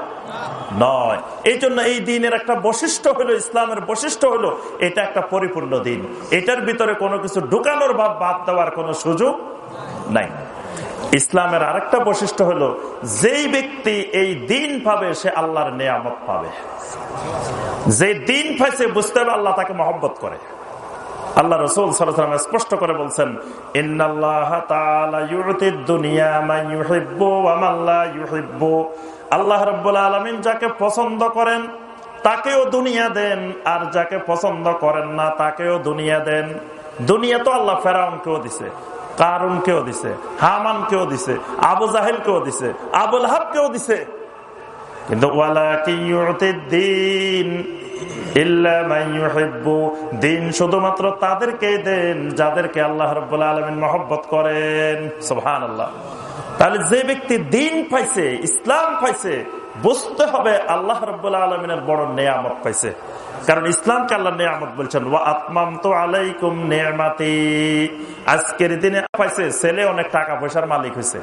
নয়। এই জন্য এই দিনের একটা বৈশিষ্ট্য হলো, ইসলামের বৈশিষ্ট্য হলো, এটা একটা পরিপূর্ণ দিন। এটার ভিতরে কোনো কিছু ঢুকানোর ভাব বাদ দেওয়ার কোনো সুযোগ নাই। ইসলামের আরেকটা বৈশিষ্ট্য হলো, যেই ব্যক্তি এই দিন পাবে, সে আল্লাহর নিয়ামত পাবে। যে দিন পাইছে বুঝতে হবে আল্লাহ তাকে মহব্বত করে। আল্লাহ রসুল সালাম স্পষ্ট করে বলছেন আল্লাহ রব্বুল আলমিন যাকে পছন্দ করেন, তাকেও দুনিয়া দেন, আর যাকে পছন্দ করেন না, তাকেও দুনিয়া দেন। দুনিয়া তো আল্লাহ ফেরাউন কেউ দিছে কারুন কেউ দিছে হামান কেউ দিছে, আবু জাহেল কেউ দিছে, আবুল হাব কেউ দিছে। কিন্তু দিন শুধুমাত্র তাদেরকে দেন যাদেরকে আল্লাহ রবাহ আলমিন মহব্বত করেন। আল্লাহ তাহলে যে ব্যক্তি দিন পাইছে, ইসলাম পাইছে, বুঝতে হবে আল্লাহ রবাহ আলমিনের বড় নেয়ামত পাইছে। কারণ ইসলামকে আল্লাহ নিয়ামত বলছেন ও আত্মাম তো আলাইকুম নিয়ামাতি। আজকের দিনে পাইছে, ছেলে অনেক টাকা পয়সার মালিক হয়েছে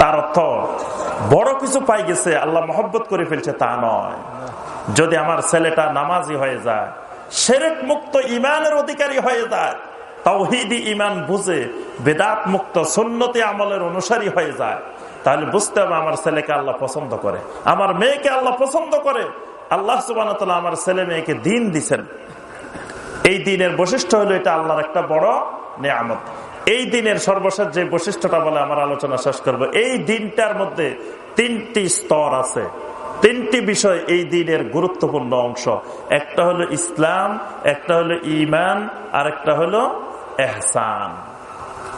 তার অর্থ, বড় কিছু পাই গেছে, আল্লাহ মহব্বত করে ফেলছে তা নয়। যদি আমার ছেলেটা নামাজি হয়ে যায়, সেরেক মুক্ত ইমানের অধিকারী হয়ে যায় তাওহিদি ইমান বুঝে বেদাত মুক্ত সুন্নতি আমলের অনুসারী হয়ে যায়, তাহলে বুঝতে হবে আমার ছেলেকে আল্লাহ পছন্দ করে। আমার মেয়েকে আল্লাহ পছন্দ করে। আল্লাহ সুবান আমার ছেলে মেয়েকে দিন দিছেন। এই দিনের বৈশিষ্ট্য হলো এটা আল্লাহর একটা বড় নিয়ামত। এই দিনের সর্বশেষ যে বৈশিষ্ট্যটা বলে আমার আলোচনা শেষ করব, এই দিনটার মধ্যে তিনটি স্তর আছে। তিনটি বিষয় এই দিনের গুরুত্বপূর্ণ অংশ। একটা হলো ইসলাম, একটা হলো ইমান আর একটা হলো এহসান।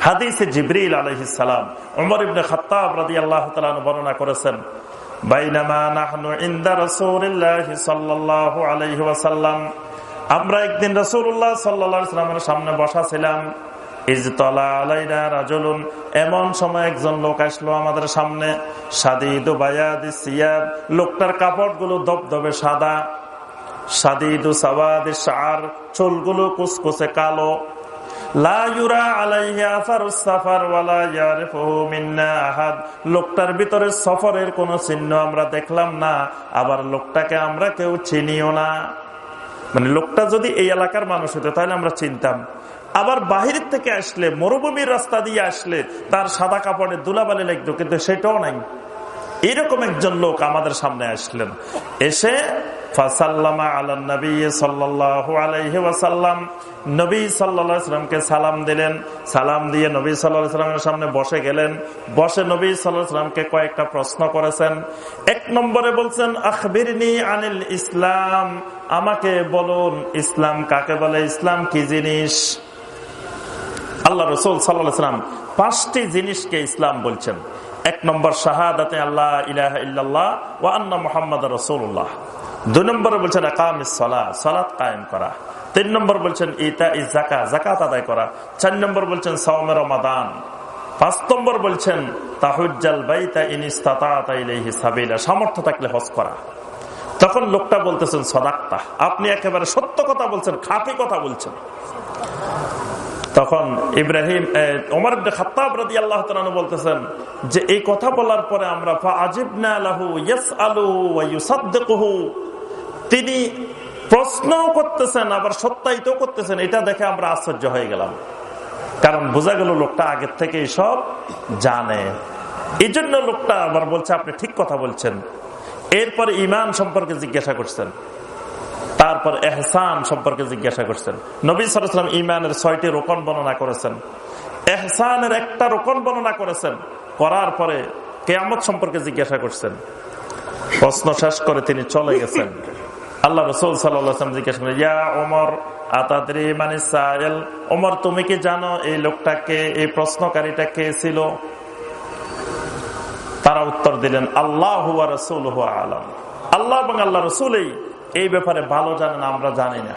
হাদিসে জিবরিল আলহিসাম উমর ইবনে খত্তাব রাজি আল্লাহ বর্ণনা করেছেন আমরা একদিন রসুল্লাহ সাল্লামের সামনে বসা ছিলাম। ইজতলা আলাইনা রাজলুন। এমন সময় একজন লোক আসলো আমাদের সামনে। সাদিদু বায়াদি সিয়াদ। লোকটার কাপড়গুলো দবদবে সাদা। সাদিদু সাবাদি সার চুলগুলো কুচকুচে কালো। লোকটার ভিতরে সফরের কোন চিহ্ন আমরা দেখলাম না। আবার লোকটাকে আমরা কেউ চিনিও না। মানে লোকটা যদি এই এলাকার মানুষ হতো, তাহলে আমরা চিনতাম। আবার বাহির থেকে আসলে, মরুভূমির রাস্তা দিয়ে আসলে তার সাদা কাপড়ে দুলাবালি লাগতো, কিন্তু সেটাও নাই। এরকম একজন লোক আমাদের সামনে আসলেন। এসে সালাম দিলেন। সালাম দিয়ে নবী সামনে বসে গেলেন। বসে নবী সাল্লামকে কয়েকটা প্রশ্ন করেছেন। এক নম্বরে বলছেন আনিল ইসলাম, আমাকে বলুন ইসলাম কাকে বলে? ইসলাম কি জিনিস? আল্লাহ রসুল সাল্লাম পাঁচটি জিনিসকে ইসলাম বলছেন। এক নম্বর শাহাদাতে আল্লাহ ইলাহ ইল্লাল্লাহ ও আন্না মোহাম্মদ রসুল্লাহ দুই নম্বরে বলছেন একাম সালাত কায়েম করা। তিন নম্বর বলছেন ইতা ইস জাকা জাকাত আদায় করা। চার নম্বর বলছেন সৌমের মাদান পাঁচ নম্বর বলছেন তাহুজ্জাল বাইতা ইনিস্তাতাইলাইহি সাবিলা, সামর্থ্য থাকলে হজ করা। তখন লোকটা বলতেছেন সদাক্তা, আপনি একেবারে সত্য কথা বলছেন, খাঁটি কথা বলছেন। তখন ইব্রাহিম ওমর খাত্তাব রাদিয়াল্লাহু তাআলা বলতেছেন যে, এই কথা বলার পরে আমরা তিনি প্রশ্ন করতেছেন, আবার সত্যায়িত করতেছেন। এটা দেখে আমরা আশ্চর্য হয়ে গেলাম। কারণ বোঝা গেল লোকটা আগের থেকে সব জানে। এই জন্য লোকটা আবার বলছে, আপনি ঠিক কথা বলছেন। এরপরে ইমান সম্পর্কে জিজ্ঞাসা করছেন। তারপর এহসান সম্পর্কে জিজ্ঞাসা করছেন। নবী সালাম ইমানের ছয়টি রোকন বর্ণনা করেছেন। এহসানের একটা রোকন বর্ণনা করেছেন। করার পরে কেয়ামত সম্পর্কে জিজ্ঞাসা করছেন। প্রশ্ন শেষ করে তিনি চলে গেছেন। আল্লাহ রসুল সাল্লাম জিজ্ঞাসা করেন ইয়া ওমর, আতাদ্রি মানে সাহেল ওমর, তুমি কি জানো এই লোকটাকে, এই প্রশ্নকারীটা কে ছিল? তারা উত্তর দিলেন, আল্লাহ রসুল আলম। আল্লাহ এবং আল্লাহ রসুলেই এই ব্যাপারে ভালো জানেন, আমরা জানি না।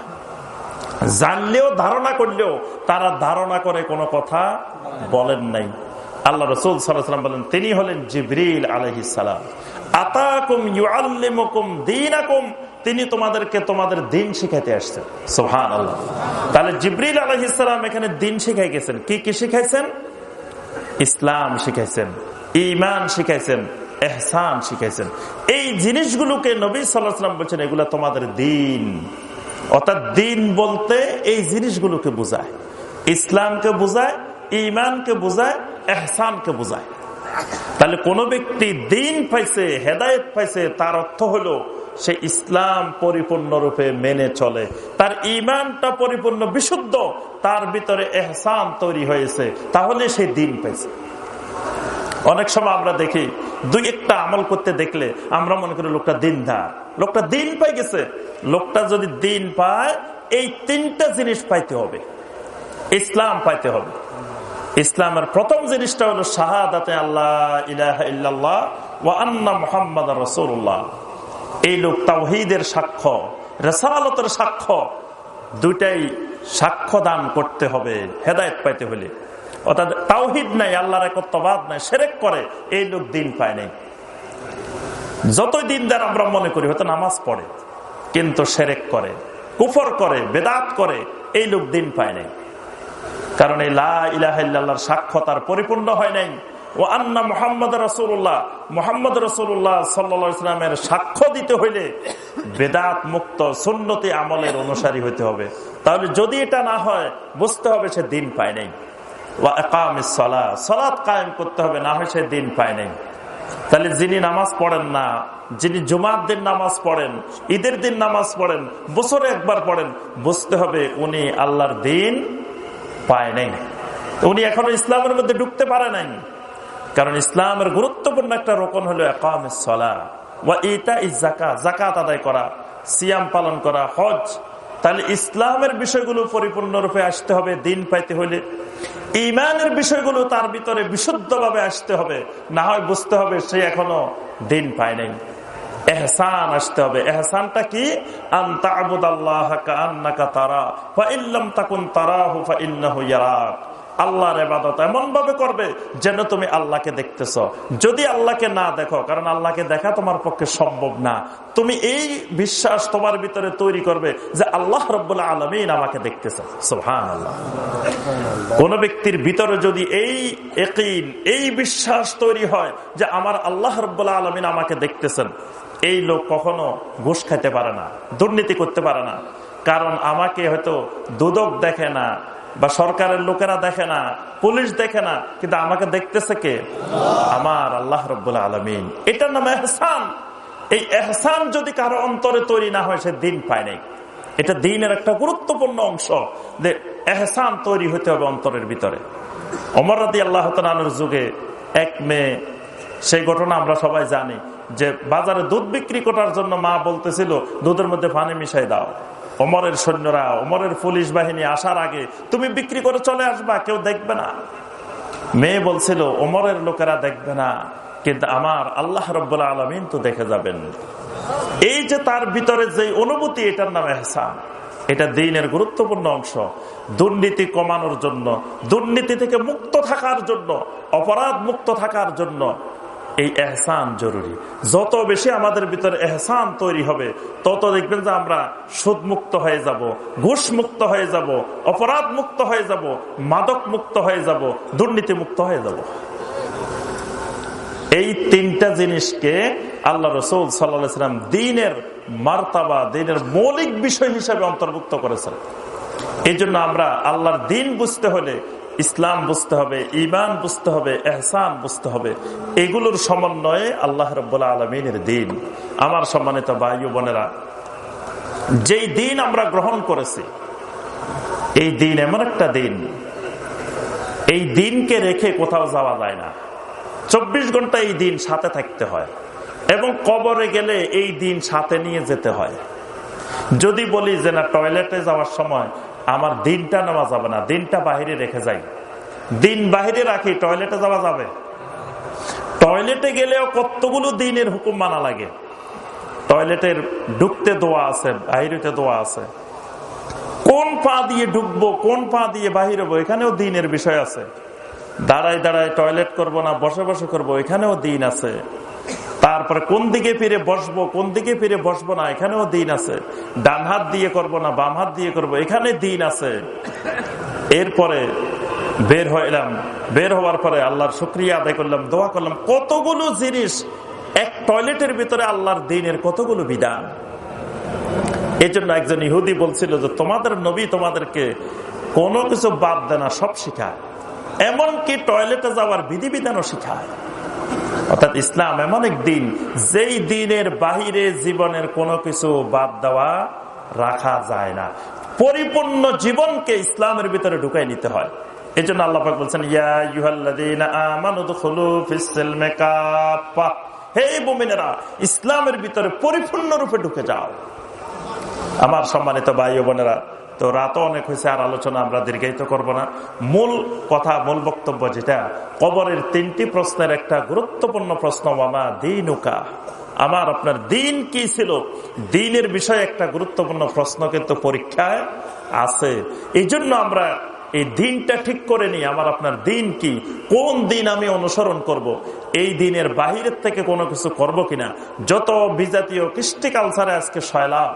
জানলেও ধারণা করলেও তারা ধারণা করে কোনো কথা বলেন নাই। আল্লাহ রসুল সাল্লাম বলেন, তিনি হলেন জিবরিল আলহিসাম তিনি তোমাদেরকে তোমাদের দিন শিখাইতে আসছেন। সোহান আল্লাহ তাহলে জিবরিল আলহিসাম এখানে দিন শিখাই গেছেন। কি কি শিখাইছেন? ইসলাম শিখাইছেন ইমান শিখাইছেন এহসান শিখাইছেন এই জিনিসগুলোকে নবী সাল্লাহাম বলছেন, এগুলো তোমাদের দিন। অর্থাৎ দিন বলতে এই জিনিসগুলোকে বোঝায়। ইসলামকে বোঝায় ইমানকে বোঝায়, এহসানকে বোঝায়। তাহলে কোন ব্যক্তি দিন পাইছে, হেদায়ত পাইছে, তার অর্থ হলো সে ইসলাম পরিপূর্ণরূপে মেনে চলে। তার ইমানটা পরিপূর্ণ, বিশুদ্ধ, তার ভিতরে এহসান তৈরি হয়েছে। তাহলে সে দিন পাইছে। অনেক সময় আমরা দেখি, দুই একটা আমল করতে দেখলে আমরা মনে করি লোকটা দিন দিনদার। লোকটা দিন পাই গেছে। লোকটা যদি দিন পায়, এই তিনটা জিনিস পাইতে হবে। ইসলাম পাইতে হবে। ইসলামের প্রথম জিনিসটা হলো শাহাদাতে আল্লাহ ইল্লাল্লাহ ও মোহাম্মদ রসুল্লাহ এই লোক তাওহিদের সাক্ষ্য, রেসালতের সাক্ষ্য। দুইটাই সাক্ষ্য দান করতে হবে, হেদায়ত পাইতে হলে। অর্থাৎ তাওহিদ নাই, আল্লাহর একত্রবাদ নাই, সেরেক করে, এই লোক দিন পায় নাই। যতই দিনদার আমরা মনে করি, হয়তো নামাজ পড়ে, কিন্তু সেরেক করে, কুফর করে, বেদাত করে, এই লোক দিন পায় নাই। কারণ এই লাহার সাক্ষ্য তার পরিপূর্ণ হয় নাই। ও আন্না মোহাম্মদ রসুল্লাহ মোহাম্মদ রসুল্লাহ সাল্লামের সাক্ষ্য দিতে হইলে বেদাত মুক্ত সুন্নতি আমলের অনুসারী হইতে হবে। তাহলে যদি এটা না হয়, বুঝতে হবে সে দিন পায় নাই। কায়েম করতে হবে দিন পায় নাই। তাহলে যিনি নামাজ পড়েন না, যিনি জুমার দিন নামাজ পড়েন, ঈদের দিন নামাজ পড়েন, বছরে একবার পড়েন, বুঝতে হবে উনি আল্লাহর দিন পায় নাই। উনি এখনও ইসলামের মধ্যে ঢুকতে পারে নাই। কারণ ইসলামের গুরুত্বপূর্ণ একটা রোকন হলো এটা জাকাত আদায় করা, সিয়াম পালন করা, হজ। তাহলে ইসলামের বিষয়গুলো পরিপূর্ণরূপে আসতে হবে, দিন পাইতে হলে। ইমানের বিষয়গুলো তার ভিতরে বিশুদ্ধ ভাবে আসতে হবে, না হয় বুঝতে হবে সে এখনও দিন পায় নাই। এহসান আসতে হবে। এহসানটা কি? আল্লাহর এবাদত এমন ভাবে করবে যেন তুমি আল্লাহকে দেখতেছ। যদি আল্লাহকে না দেখো, কারণ আল্লাহকে দেখা তোমার পক্ষে সম্ভব না। তুমি এই বিশ্বাস তোমার ভিতরে তৈরি করবে যে আল্লাহ রব্বুল্লাহ আলমিন আমাকে দেখতেছ। সোহান আল্লাহ কোন ব্যক্তির ভিতরে যদি এই একইন এই বিশ্বাস তৈরি হয় যে আমার আল্লাহ রব্বুল্লাহ আলমিন আমাকে দেখতেছেন, এই লোক কখনো ঘুষ খাইতে পারে না, দুর্নীতি করতে পারে না। কারণ আমাকে হয়তো দুদক দেখে না বা সরকারের লোকেরা দেখে না, পুলিশ দেখে না, কিন্তু আমাকে দেখতেছে কে? আমার আল্লাহ রব্বুল্লাহ আলমিন। এটার নাম এহসান। এই এহসান যদি কারও অন্তরে তৈরি না হয়, সে দিন পায় নাই। এটা দিনের একটা গুরুত্বপূর্ণ অংশ যে এহসান তৈরি হতে হবে অন্তরের ভিতরে। অমরাদি আল্লাহ যুগে এক মেয়ে, সেই ঘটনা আমরা সবাই জানি, যে বাজারে দুধ বিক্রি করার জন্য মা বলতেছিল, দুধের মধ্যে পানি মিশাই দাও। ওমরের সৈন্যরা অমরের পুলিশ বাহিনী আসার আগে, তুমি বিক্রি করে চলে আসবা, কেউ দেখবে না। মেয়ে বলছিল অমরের লোকেরা দেখবে না, কিন্তু আমার আল্লাহ রব্বুল্লা আলমিন তো দেখে যাবেন। এই যে তার ভিতরে যে অনুভূতি, এটার নাম এহসান। এটা দিনের গুরুত্বপূর্ণ অংশ। দুর্নীতি কমানোর জন্য, দুর্নীতি থেকে মুক্ত থাকার জন্য, অপরাধ মুক্ত থাকার জন্য এই এহসান জরুরি। যত বেশি আমাদের ভিতরে এহসান তৈরি হবে, তত দেখবেন যে আমরা সুদ মুক্ত হয়ে যাব ঘুষ মুক্ত হয়ে যাব অপরাধ মুক্ত হয়ে যাব মাদক মুক্ত হয়ে যাব দুর্নীতি মুক্ত হয়ে যাব। এই তিনটা জিনিসকে আল্লাহ রসুল সাল্লাম দিনের মার্তাবা, দিনের মৌলিক বিষয় হিসাবে অন্তর্ভুক্ত করেছেন। এই জন্য আমরা আল্লাহর দিন বুঝতে হলে ইসলাম বুঝতে হবে ইমান বুঝতে হবে, এহসান বুঝতে হবে। এগুলোর সমন্বয়ে আল্লাহ রব্বুল্লা আলমিনের দিন। আমার সম্মানিত বায়ু বোনেরা, যেই দিন আমরা গ্রহণ করেছি, এই দিন এমন একটা দিন। এই দিনকে রেখে কোথাও যাওয়া যায় না। চব্বিশ ঘণ্টা এই দিন সাথে থাকতে হয় এবং কবরে গেলে এই দিন সাথে নিয়ে যেতে হয়। যদি বলি যে না, টয়লেটে যাওয়ার সময় আমার দিনটা নেওয়া যাবে না, দিনটা বাহিরে রেখে যাই। দিন বাহিরে রাখি, টয়লেটে যাওয়া যাবে। টয়লেটে গেলেও কতগুলো দিনের হুকুম মানা লাগে? টয়লেটের ঢুকতে দোয়া আছে, বাহিরেতে দোয়া আছে। কোন পা দিয়ে ঢুকবো, কোন পা দিয়ে বাহির হব, এখানেও দিনের বিষয় আছে। দাঁড়ায় দাঁড়ায় টয়লেট করব না, বসে বসে করব, এখানেও দিন আছে। তারপরে কোন দিকে ফিরে বসবো, কোন দিকে ফিরে বসবো না, এখানেও দিন আছে। ডান হাত দিয়ে করব না, বাম হাত দিয়ে করব, এখানে দিন আছে। এরপরে বের হইলাম। বের হওয়ার পরে আল্লাহর শুক্রিয়া আদায় করলাম, দোয়া করলাম, কতগুলো জিনিস এক টয়লেটের ভিতরে আল্লাহর দিনের কতগুলো বিধান? এই জন্য একজন ইহুদি বলছিল যে, তোমাদের নবী তোমাদেরকে কোনো কিছু বাদ দেয় না সব শিখায়। এমনকি টয়লেটে যাওয়ার বিধিবিধানও শিখায়। অর্থাৎ ইসলাম এমন এক দিন, যেই দিনের বাহিরে জীবনের কোনো কিছু বাদ দেওয়া রাখা যায় না। পরিপূর্ণ জীবনকে ইসলামের ভিতরে ঢুকাই নিতে হয়। এই জন্য আল্লাহাক বলছেন হে ইসলামের ভিতরে পরিপূর্ণ রূপে ঢুকে যাও। আমার সম্মানিত ভাই বোনেরা তো রাতও অনেক হয়েছে, আর আলোচনা আমরা দীর্ঘায়িত করব না। মূল কথা, মূল বক্তব্য যেটা, কবরের তিনটি প্রশ্নের একটা গুরুত্বপূর্ণ প্রশ্ন মামা দিনুকা? আমার, আপনার দিন কি ছিল? দিনের বিষয়ে একটা গুরুত্বপূর্ণ প্রশ্ন কিন্তু পরীক্ষায় আছে। এই জন্য আমরা এই দিনটা ঠিক করে নি আমার, আপনার দিন কি? কোন দিন আমি অনুসরণ করব। এই দিনের বাহিরের থেকে কোনো কিছু করব কিনা? যত বিজাতীয় কৃষ্টি কালচারে আজকে সয়লাভ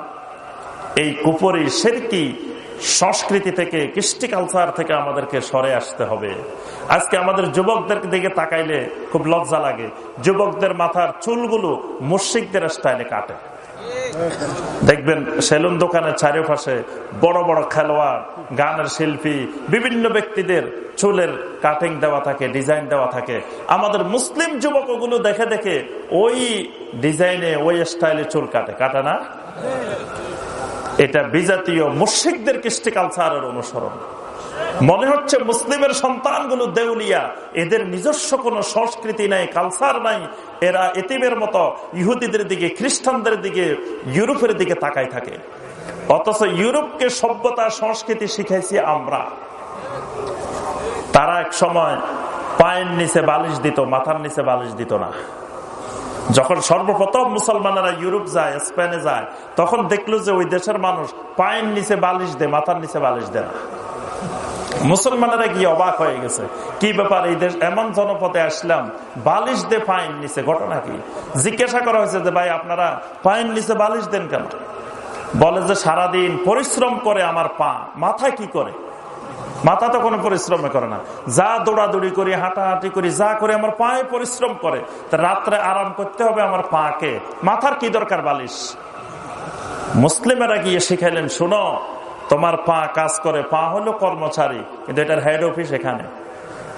এই কুপরি সেরকি সংস্কৃতি থেকে, কৃষ্টি কালচার থেকে আমাদেরকে সরে আসতে হবে। আজকে আমাদের যুবকদের দিকে তাকাইলে খুব লজ্জা লাগে। যুবকদের মাথার চুলগুলো মুর্শিকদের স্টাইলে কাটে। দেখবেন সেলুন দোকানের চারিপাশে বড় বড় খেলোয়াড়, গানের শিল্পী, বিভিন্ন ব্যক্তিদের চুলের কাটিং দেওয়া থাকে ডিজাইন দেওয়া থাকে। আমাদের মুসলিম যুবক ওগুলো দেখে দেখে ওই ডিজাইনে ওই স্টাইলে চুল কাটে। কাটে না? এটা বিজাতীয় মুর্শিকদের কৃষ্টি কালচারের অনুসরণ। মনে হচ্ছে মুসলিমের সন্তানগুলো দেউলিয়া, এদের নিজস্ব কোন সংস্কৃতি নাই কালচার নাই। এরা এতিমের মতো ইহুদিদের দিকে, খ্রিস্টানদের দিকে, ইউরোপের দিকে তাকাই থাকে। অথচ ইউরোপকে সভ্যতা, সংস্কৃতি শিখাইছি আমরা। তারা এক সময় পায়ের নিচে বালিশ দিত, মাথার নিচে বালিশ দিত না। যখন সর্বপ্রথম মুসলমানেরা ইউরোপ যায়, স্পেনে যায়, তখন দেখল যে ওই দেশের মানুষ পায়ের নিচে বালিশ দেয়, মাথার নিচে বালিশ দেয় না। মুসলমানেরা গিয়ে অবাক হয়ে গেছে। কি ব্যাপার, এই দেশ এমন জনপথে আসলাম, বালিশ দে পায়ের নিচে, ঘটনা কি? জিজ্ঞাসা করা হয়েছে যে, ভাই, আপনারা পায়ের নিচে বালিশ দেন কেন? বলে যে, সারাদিন পরিশ্রম করে আমার পা মাথায় কি করে? মাথা তো কোনো পরিশ্রম করে না। যা দৌড়াদৌড়ি করি, হাঁটাহাঁটি করি, যা করে, আমার পায়ে পরিশ্রম করে। রাত্রে আরাম করতে হবে আমার পাকে। মাথার কি দরকার বালিশ? মুসলিমেরা গিয়ে শিখাইলেন, শুনো, তোমার পা কাজ করে, পা হলো কর্মচারী, কিন্তু এটার হেড অফিস এখানে।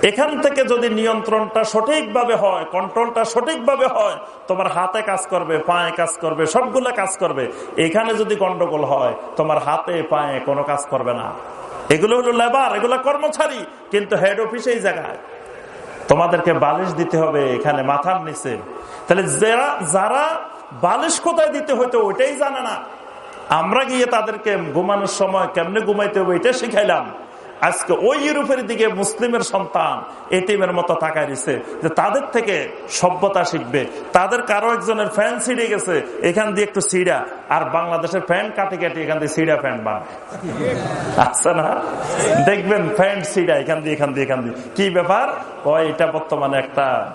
এখান থেকে যদি নিয়ন্ত্রণটা সঠিকভাবে হয় কন্ট্রোলটা সঠিকভাবে হয়, তোমার হাতে কাজ করবে, পায়ে কাজ করবে, সবগুলো কাজ করবে। এখানে যদি গন্ডগোল হয়, তোমার হাতে পায়ে কোনো কাজ করবে না। এগুলো হলো লেবার, এগুলো কর্মচারী, কিন্তু হেড অফিস এই জায়গায় তোমাদেরকে বালিশ দিতে হবে এখানে মাথার নিচে। তাহলে যারা যারা বালিশ কোথায় দিতে হইতো ওইটাই জানে না। আমরা গিয়ে তাদেরকে ঘুমানোর সময় কেমনে ঘুমাইতে হবে এটা শিখাইলাম। আজকে ওই ইউরোপের দিকে মুসলিমের সন্তান এটিমের মতো তাকায় দিছে যে তাদের থেকে সভ্যতা শিখবে। তাদের কারও একজনের ফ্যান ছিঁড়ে গেছে এখান দিয়ে একটু সিঁড়া আর বাংলাদেশের ফ্যান কাটি কাটি এখান দিয়ে সিঁড়া ফ্যান বানায়। আচ্ছা না? দেখবেন ফ্যান সিঁড়া এখান দিয়ে এখান দিয়ে এখান দিয়ে। কি ব্যাপার? ও এটা বর্তমানে একটা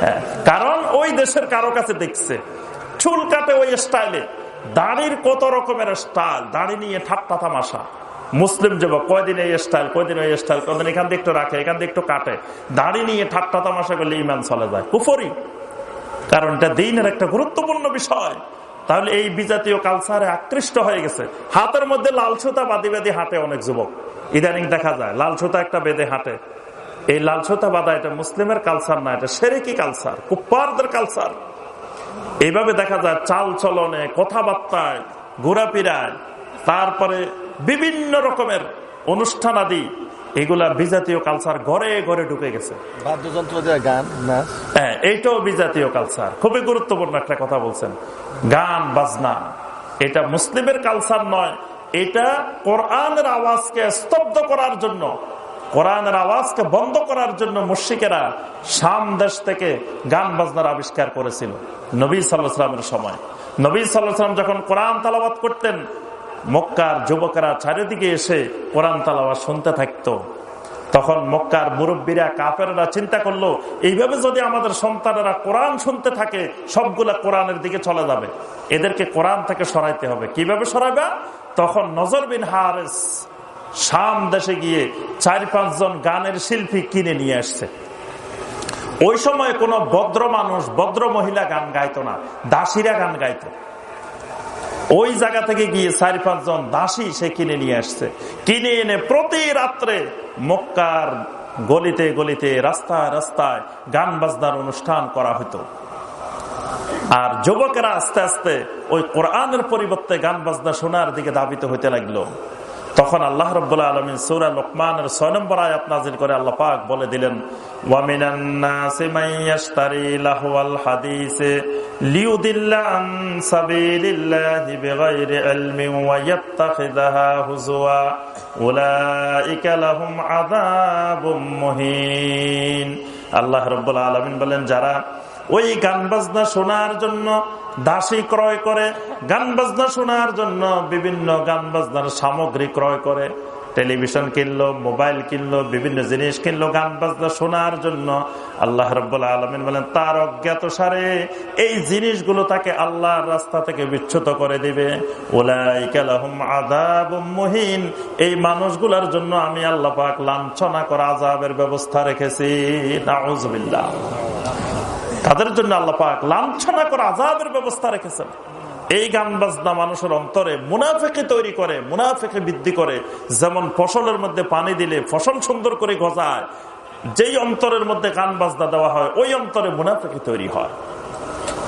হ্যাঁ, কারণ ওই দেশের কারও কাছে দেখছে। চুল কাটে ওই স্টাইলে। দাড়ির কত রকমের স্টাইল দাড়ি নিয়ে ঠাট্টা তামাশা। মুসলিম যুবক, কয়দিন এই স্টাইল কয়দিন ওই স্টাইল কয়দিন এখান দিয়ে একটু রাখে, এখান দিয়ে একটু কাটে। দাড়ি নিয়ে ঠাট্টা তামাশা করলে ইমান চলে যায়। কুফরি। কারণ এটা দিনের একটা গুরুত্বপূর্ণ বিষয়। তাহলে এই বিজাতীয় কালচারে আকৃষ্ট হয়ে গেছে। হাতের মধ্যে লাল সুতা বাদি বাদি হাঁটে অনেক যুবক। ইদানিং দেখা যায়, লাল সুতা একটা বেঁধে হাঁটে। এই লাল সুতা বাদা এটা মুসলিমের কালচার না, এটা সেরেকি কালচার কুপ্পারদের কালচার এইভাবে দেখা যায় চাল চলনে কথাবার্তায় ঘোরাফিরায় তারপরে বিভিন্ন রকমের অনুষ্ঠান আদি এগুলা বিজাতীয় কালচার ঘরে ঘরে ঢুকে গেছে। বাদ্যযন্ত্র গান হ্যাঁ এইটাও বিজাতীয় কালচার খুবই গুরুত্বপূর্ণ একটা কথা বলছেন। গান বাজনা এটা মুসলিমের কালচার নয় এটা কোরআনের আওয়াজকে স্তব্ধ করার জন্য কোরআনের আওয়াজকে বন্ধ করার জন্য মুর্শিকেরা শাম দেশ থেকে গান বাজনার আবিষ্কার করেছিল। নবী সাল্লাহামের সময়। নবী সাল্লাহাম যখন কোরআন তালাবাদ করতেন, মক্কার যুবকেরা চারিদিকে এসে কোরআন তালাবাদ শুনতে থাকতো। তখন মক্কার মুরব্বীরা কাফেরা চিন্তা করল, এইভাবে যদি আমাদের সন্তানেরা কোরআন শুনতে থাকে, সবগুলা কোরআনের দিকে চলে যাবে। এদেরকে কোরআন থেকে সরাইতে হবে। কীভাবে সরাইবা? তখন নজর বিন হারেস শাম দেশে গিয়ে চার পাঁচজন গানের শিল্পী কিনে নিয়ে আসছে। ওই সময় কোন ভদ্র মানুষ, ভদ্র মহিলা গান গাইতো না, দাসীরা গান গাইতো। ওই জায়গা থেকে গিয়ে চারি পাঁচজন দাসী সে কিনে নিয়ে আসছে। কিনে এনে প্রতি রাত্রে মক্কার গলিতে গলিতে রাস্তায় রাস্তায় গান বাজনার অনুষ্ঠান করা হতো। আর যুবকেরা আস্তে আস্তে ওই কোরআনের পরিবর্তে গান বাজনা শোনার দিকে দাবিত হইতে লাগল। তখন আল্লাহ রবাহ আলমিন সৌরা লোকমানের ছয় নম্বর আয়াত নাজির করে আল্লাহ পাক বলে দিলেন আল্লাহ রবাহ আলমিন বলেন, যারা ওই গান বাজনা শোনার জন্য দাসী ক্রয় করে, গান বাজনা শোনার জন্য বিভিন্ন গান বাজনার সামগ্রী ক্রয় করে, টেলিভিশন কিনলো, মোবাইল কিনলো, বিভিন্ন জিনিস কিনলো, গান বাজনা শোনার জন্য আল্লাহ রব্বুল্লাহ আলমিন বলেন, তার অজ্ঞাত সারে এই জিনিসগুলো তাকে আল্লাহর রাস্তা থেকে বিচ্ছুত করে দিবে। মহিন। এই মানুষগুলোর জন্য আমি আল্লাহ পাক লাঞ্ছনা করা আজাবের ব্যবস্থা রেখেছি। নাউজবিল্লাহ তাদের জন্য আল্লাহ পাক লাঞ্ছনা করে আজাবের ব্যবস্থা রেখেছেন। এই গান বাজনা মানুষের অন্তরে মুনাফেকে তৈরি করে, মুনাফেকে বৃদ্ধি করে। যেমন ফসলের মধ্যে পানি দিলে ফসল সুন্দর করে গজায়, যেই অন্তরের মধ্যে গান বাজনা দেওয়া হয়, ওই অন্তরে মুনাফেকে তৈরি হয়।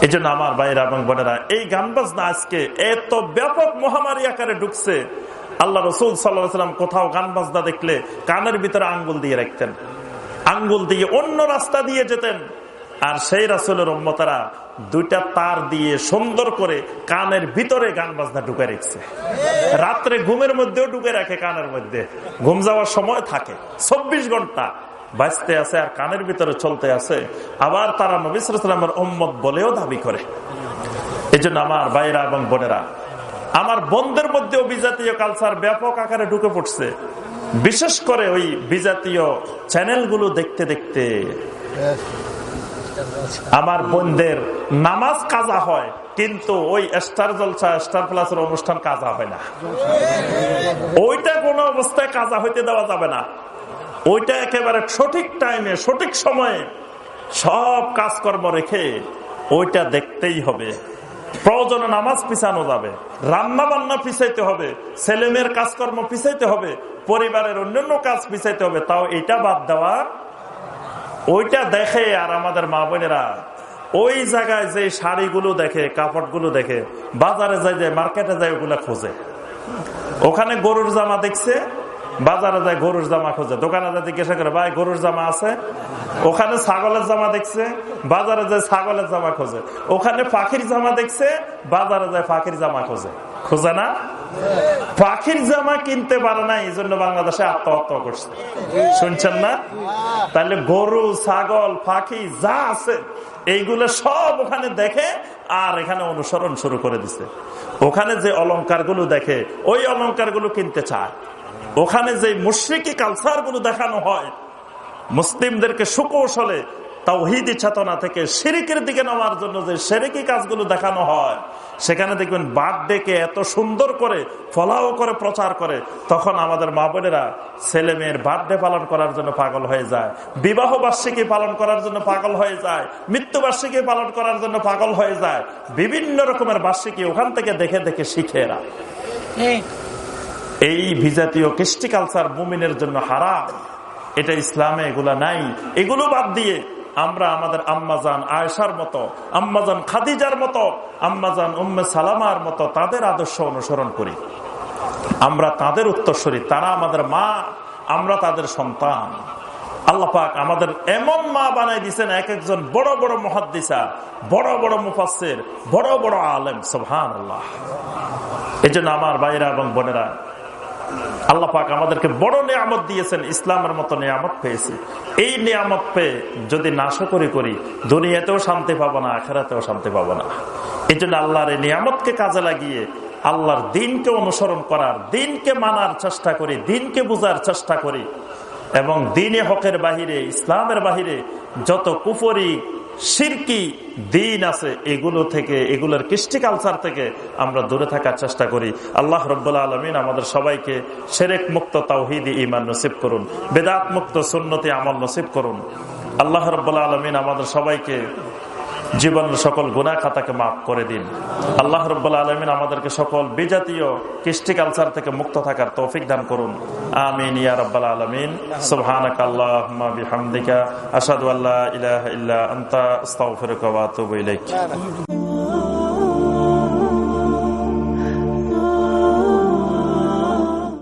এই জন্য আমার বাইরা এবং বোনেরা, এই গান বাজনা আজকে এত ব্যাপক মহামারী আকারে ঢুকছে। আল্লাহ রসুল সাল্লাম কোথাও গান বাজনা দেখলে কানের ভিতরে আঙ্গুল দিয়ে রাখতেন। আঙ্গুল দিয়ে অন্য রাস্তা দিয়ে যেতেন। আর সেই রাসুলের উম্মতারা দুইটা তার দিয়ে সুন্দর করে কানের ভিতরে গান বাজনা ঢুকে রেখেছে। রাত্রে ঘুমের মধ্যেও ঢুকে রাখে কানের মধ্যে। ঘুম যাওয়ার সময় থাকে। চব্বিশ ঘণ্টা বাঁচতে আছে আর কানের ভিতরে চলতে আছে। আবার তারা নবিসামের উম্মত বলেও দাবি করে। এই জন্য আমার ভাইরা এবং বোনেরা, আমার বন্ধের মধ্যেও বিজাতীয় কালচার ব্যাপক আকারে ঢুকে পড়ছে। বিশেষ করে ওই বিজাতীয় চ্যানেলগুলো দেখতে দেখতে। আমার বোনদের নামাজ কাজা হয়, কিন্তু ওই স্টার জলসা স্টার প্লাসের অনুষ্ঠান কাজা হয় না। ওইটা কোনো অবস্থায় কাজা হইতে দেওয়া যাবে না। ওইটা একেবারে সঠিক টাইমে সঠিক সময়ে সব কাজকর্ম রেখে ওইটা দেখতেই হবে। প্রয়োজনে নামাজ পিছানো যাবে রান্না বান্না পিছাইতে হবে, ছেলেমেয়ের কাজকর্ম পিছাইতে হবে, পরিবারের অন্যান্য কাজ পিছাইতে হবে, তাও এটা বাদ দেওয়া ওইটা দেখে আর আমাদের মা বোনেরা ওই জায়গায় যে শাড়িগুলো দেখে, কাপড়গুলো দেখে, বাজারে যায় যে, মার্কেটে যায়, ওগুলা খোঁজে। ওখানে গরুর জামা দেখছে, বাজারে যায় গরুর জামা খোঁজে। দোকানে যায় জিজ্ঞাসা করে, ভাই, গরুর জামা আছে? ওখানে ছাগলের জামা দেখছে, বাজারে যায় ছাগলের জামা খোঁজে। ওখানে পাখির জামা দেখছে, বাজারে যায় পাখির জামা খোঁজে। খোঁজে না? পাখির জামা কিনতে পারে না এই জন্য বাংলাদেশে আত্মহত্যা করছে। শুনছেন না? তাহলে গরু, ছাগল, পাখি যা আছে, এইগুলো সব ওখানে দেখে আর এখানে অনুসরণ শুরু করে দিছে। ওখানে যে অলঙ্কার দেখে, ওই অলঙ্কার কিনতে চায়। ওখানে যে মুশ্রিকি কালচারগুলো দেখানো হয়, মুসলিমদেরকে সুকৌশলে তাওহিদি চেতনা থেকে শিরিকের দিকে নেওয়ার জন্য যে সেরেকি কাজগুলো দেখানো হয় সেখানে দেখবেন বার্থডেকে এত সুন্দর করে ফলাও করে প্রচার করে তখন আমাদের মা বোনেরা ছেলে মেয়ের বার্থডে পালন করার জন্য পাগল হয়ে যায়। বিবাহ বার্ষিকী পালন করার জন্য পাগল হয়ে যায়। মৃত্যু বার্ষিকী পালন করার জন্য পাগল হয়ে যায়। বিভিন্ন রকমের বার্ষিকী ওখান থেকে দেখে দেখে শিখে এরা। এই বিজাতীয় কৃষ্টি কালচার মুমিনের জন্য হারাম। এটা ইসলামে এগুলা নাই। এগুলো বাদ দিয়ে আমরা আমাদের আম্মাজান আয়সার মতো আম্মাজান খাদিজার মতো আম্মাজান উম্মে সালামার মতো তাদের আদর্শ অনুসরণ করি। আমরা তাদের উত্তরস্বরী তারা আমাদের মা, আমরা তাদের সন্তান। আল্লাহ পাক আমাদের এমন মা বানাই দিচ্ছেন এক একজন বড় বড় মহাদ্দিসা, বড় বড় মুফাসের বড় বড় আলেম সোহান আল্লাহ এই আমার ভাইরা এবং বোনেরা আল্লাহ পাক আমাদেরকে বড় নিয়ামত দিয়েছেন, ইসলামের মতো নিয়ামত পেয়েছি। এই নিয়ামত পেয়ে যদি নাশকরি করি, দুনিয়াতেও শান্তি পাবো না, আখেরাতেও শান্তি পাবো না। এই জন্য আল্লাহর এই নিয়ামতকে কাজে লাগিয়ে আল্লাহর দিনকে অনুসরণ করার, দিনকে মানার চেষ্টা করি, দিনকে বুঝার চেষ্টা করি। এবং দিনে হকের বাহিরে, ইসলামের বাহিরে যত কুফরি সিরকি দিন আছে এগুলো থেকে, এগুলোর কৃষ্টি কালচার থেকে আমরা দূরে থাকার চেষ্টা করি। আল্লাহ রব্বুল্লা আলমিন আমাদের সবাইকে সেরেক মুক্ত তাওহিদি ইমান নসিব করুন, বেদাত মুক্ত সুন্নতি আমল নসিব করুন। আল্লাহ রব্বুল্লা আলমিন আমাদের সবাইকে জীবনের সকল গুণা খাতাকে মাফ করে দিন। আল্লাহ রব্বুল্লা আলমিন আমাদেরকে সকল বিজাতীয় কৃষ্টি কালচার থেকে মুক্ত থাকার তৌফিক দান করুন। আমিন ইয়া রব্বাল আলমিন। সুবহানাক আল্লাহুম্মা বিহামদিকা। আশহাদু আল্লা ইলাহা ইল্লা আনতা। আস্তাগফিরুকা ওয়া আতুবু ইলাইক।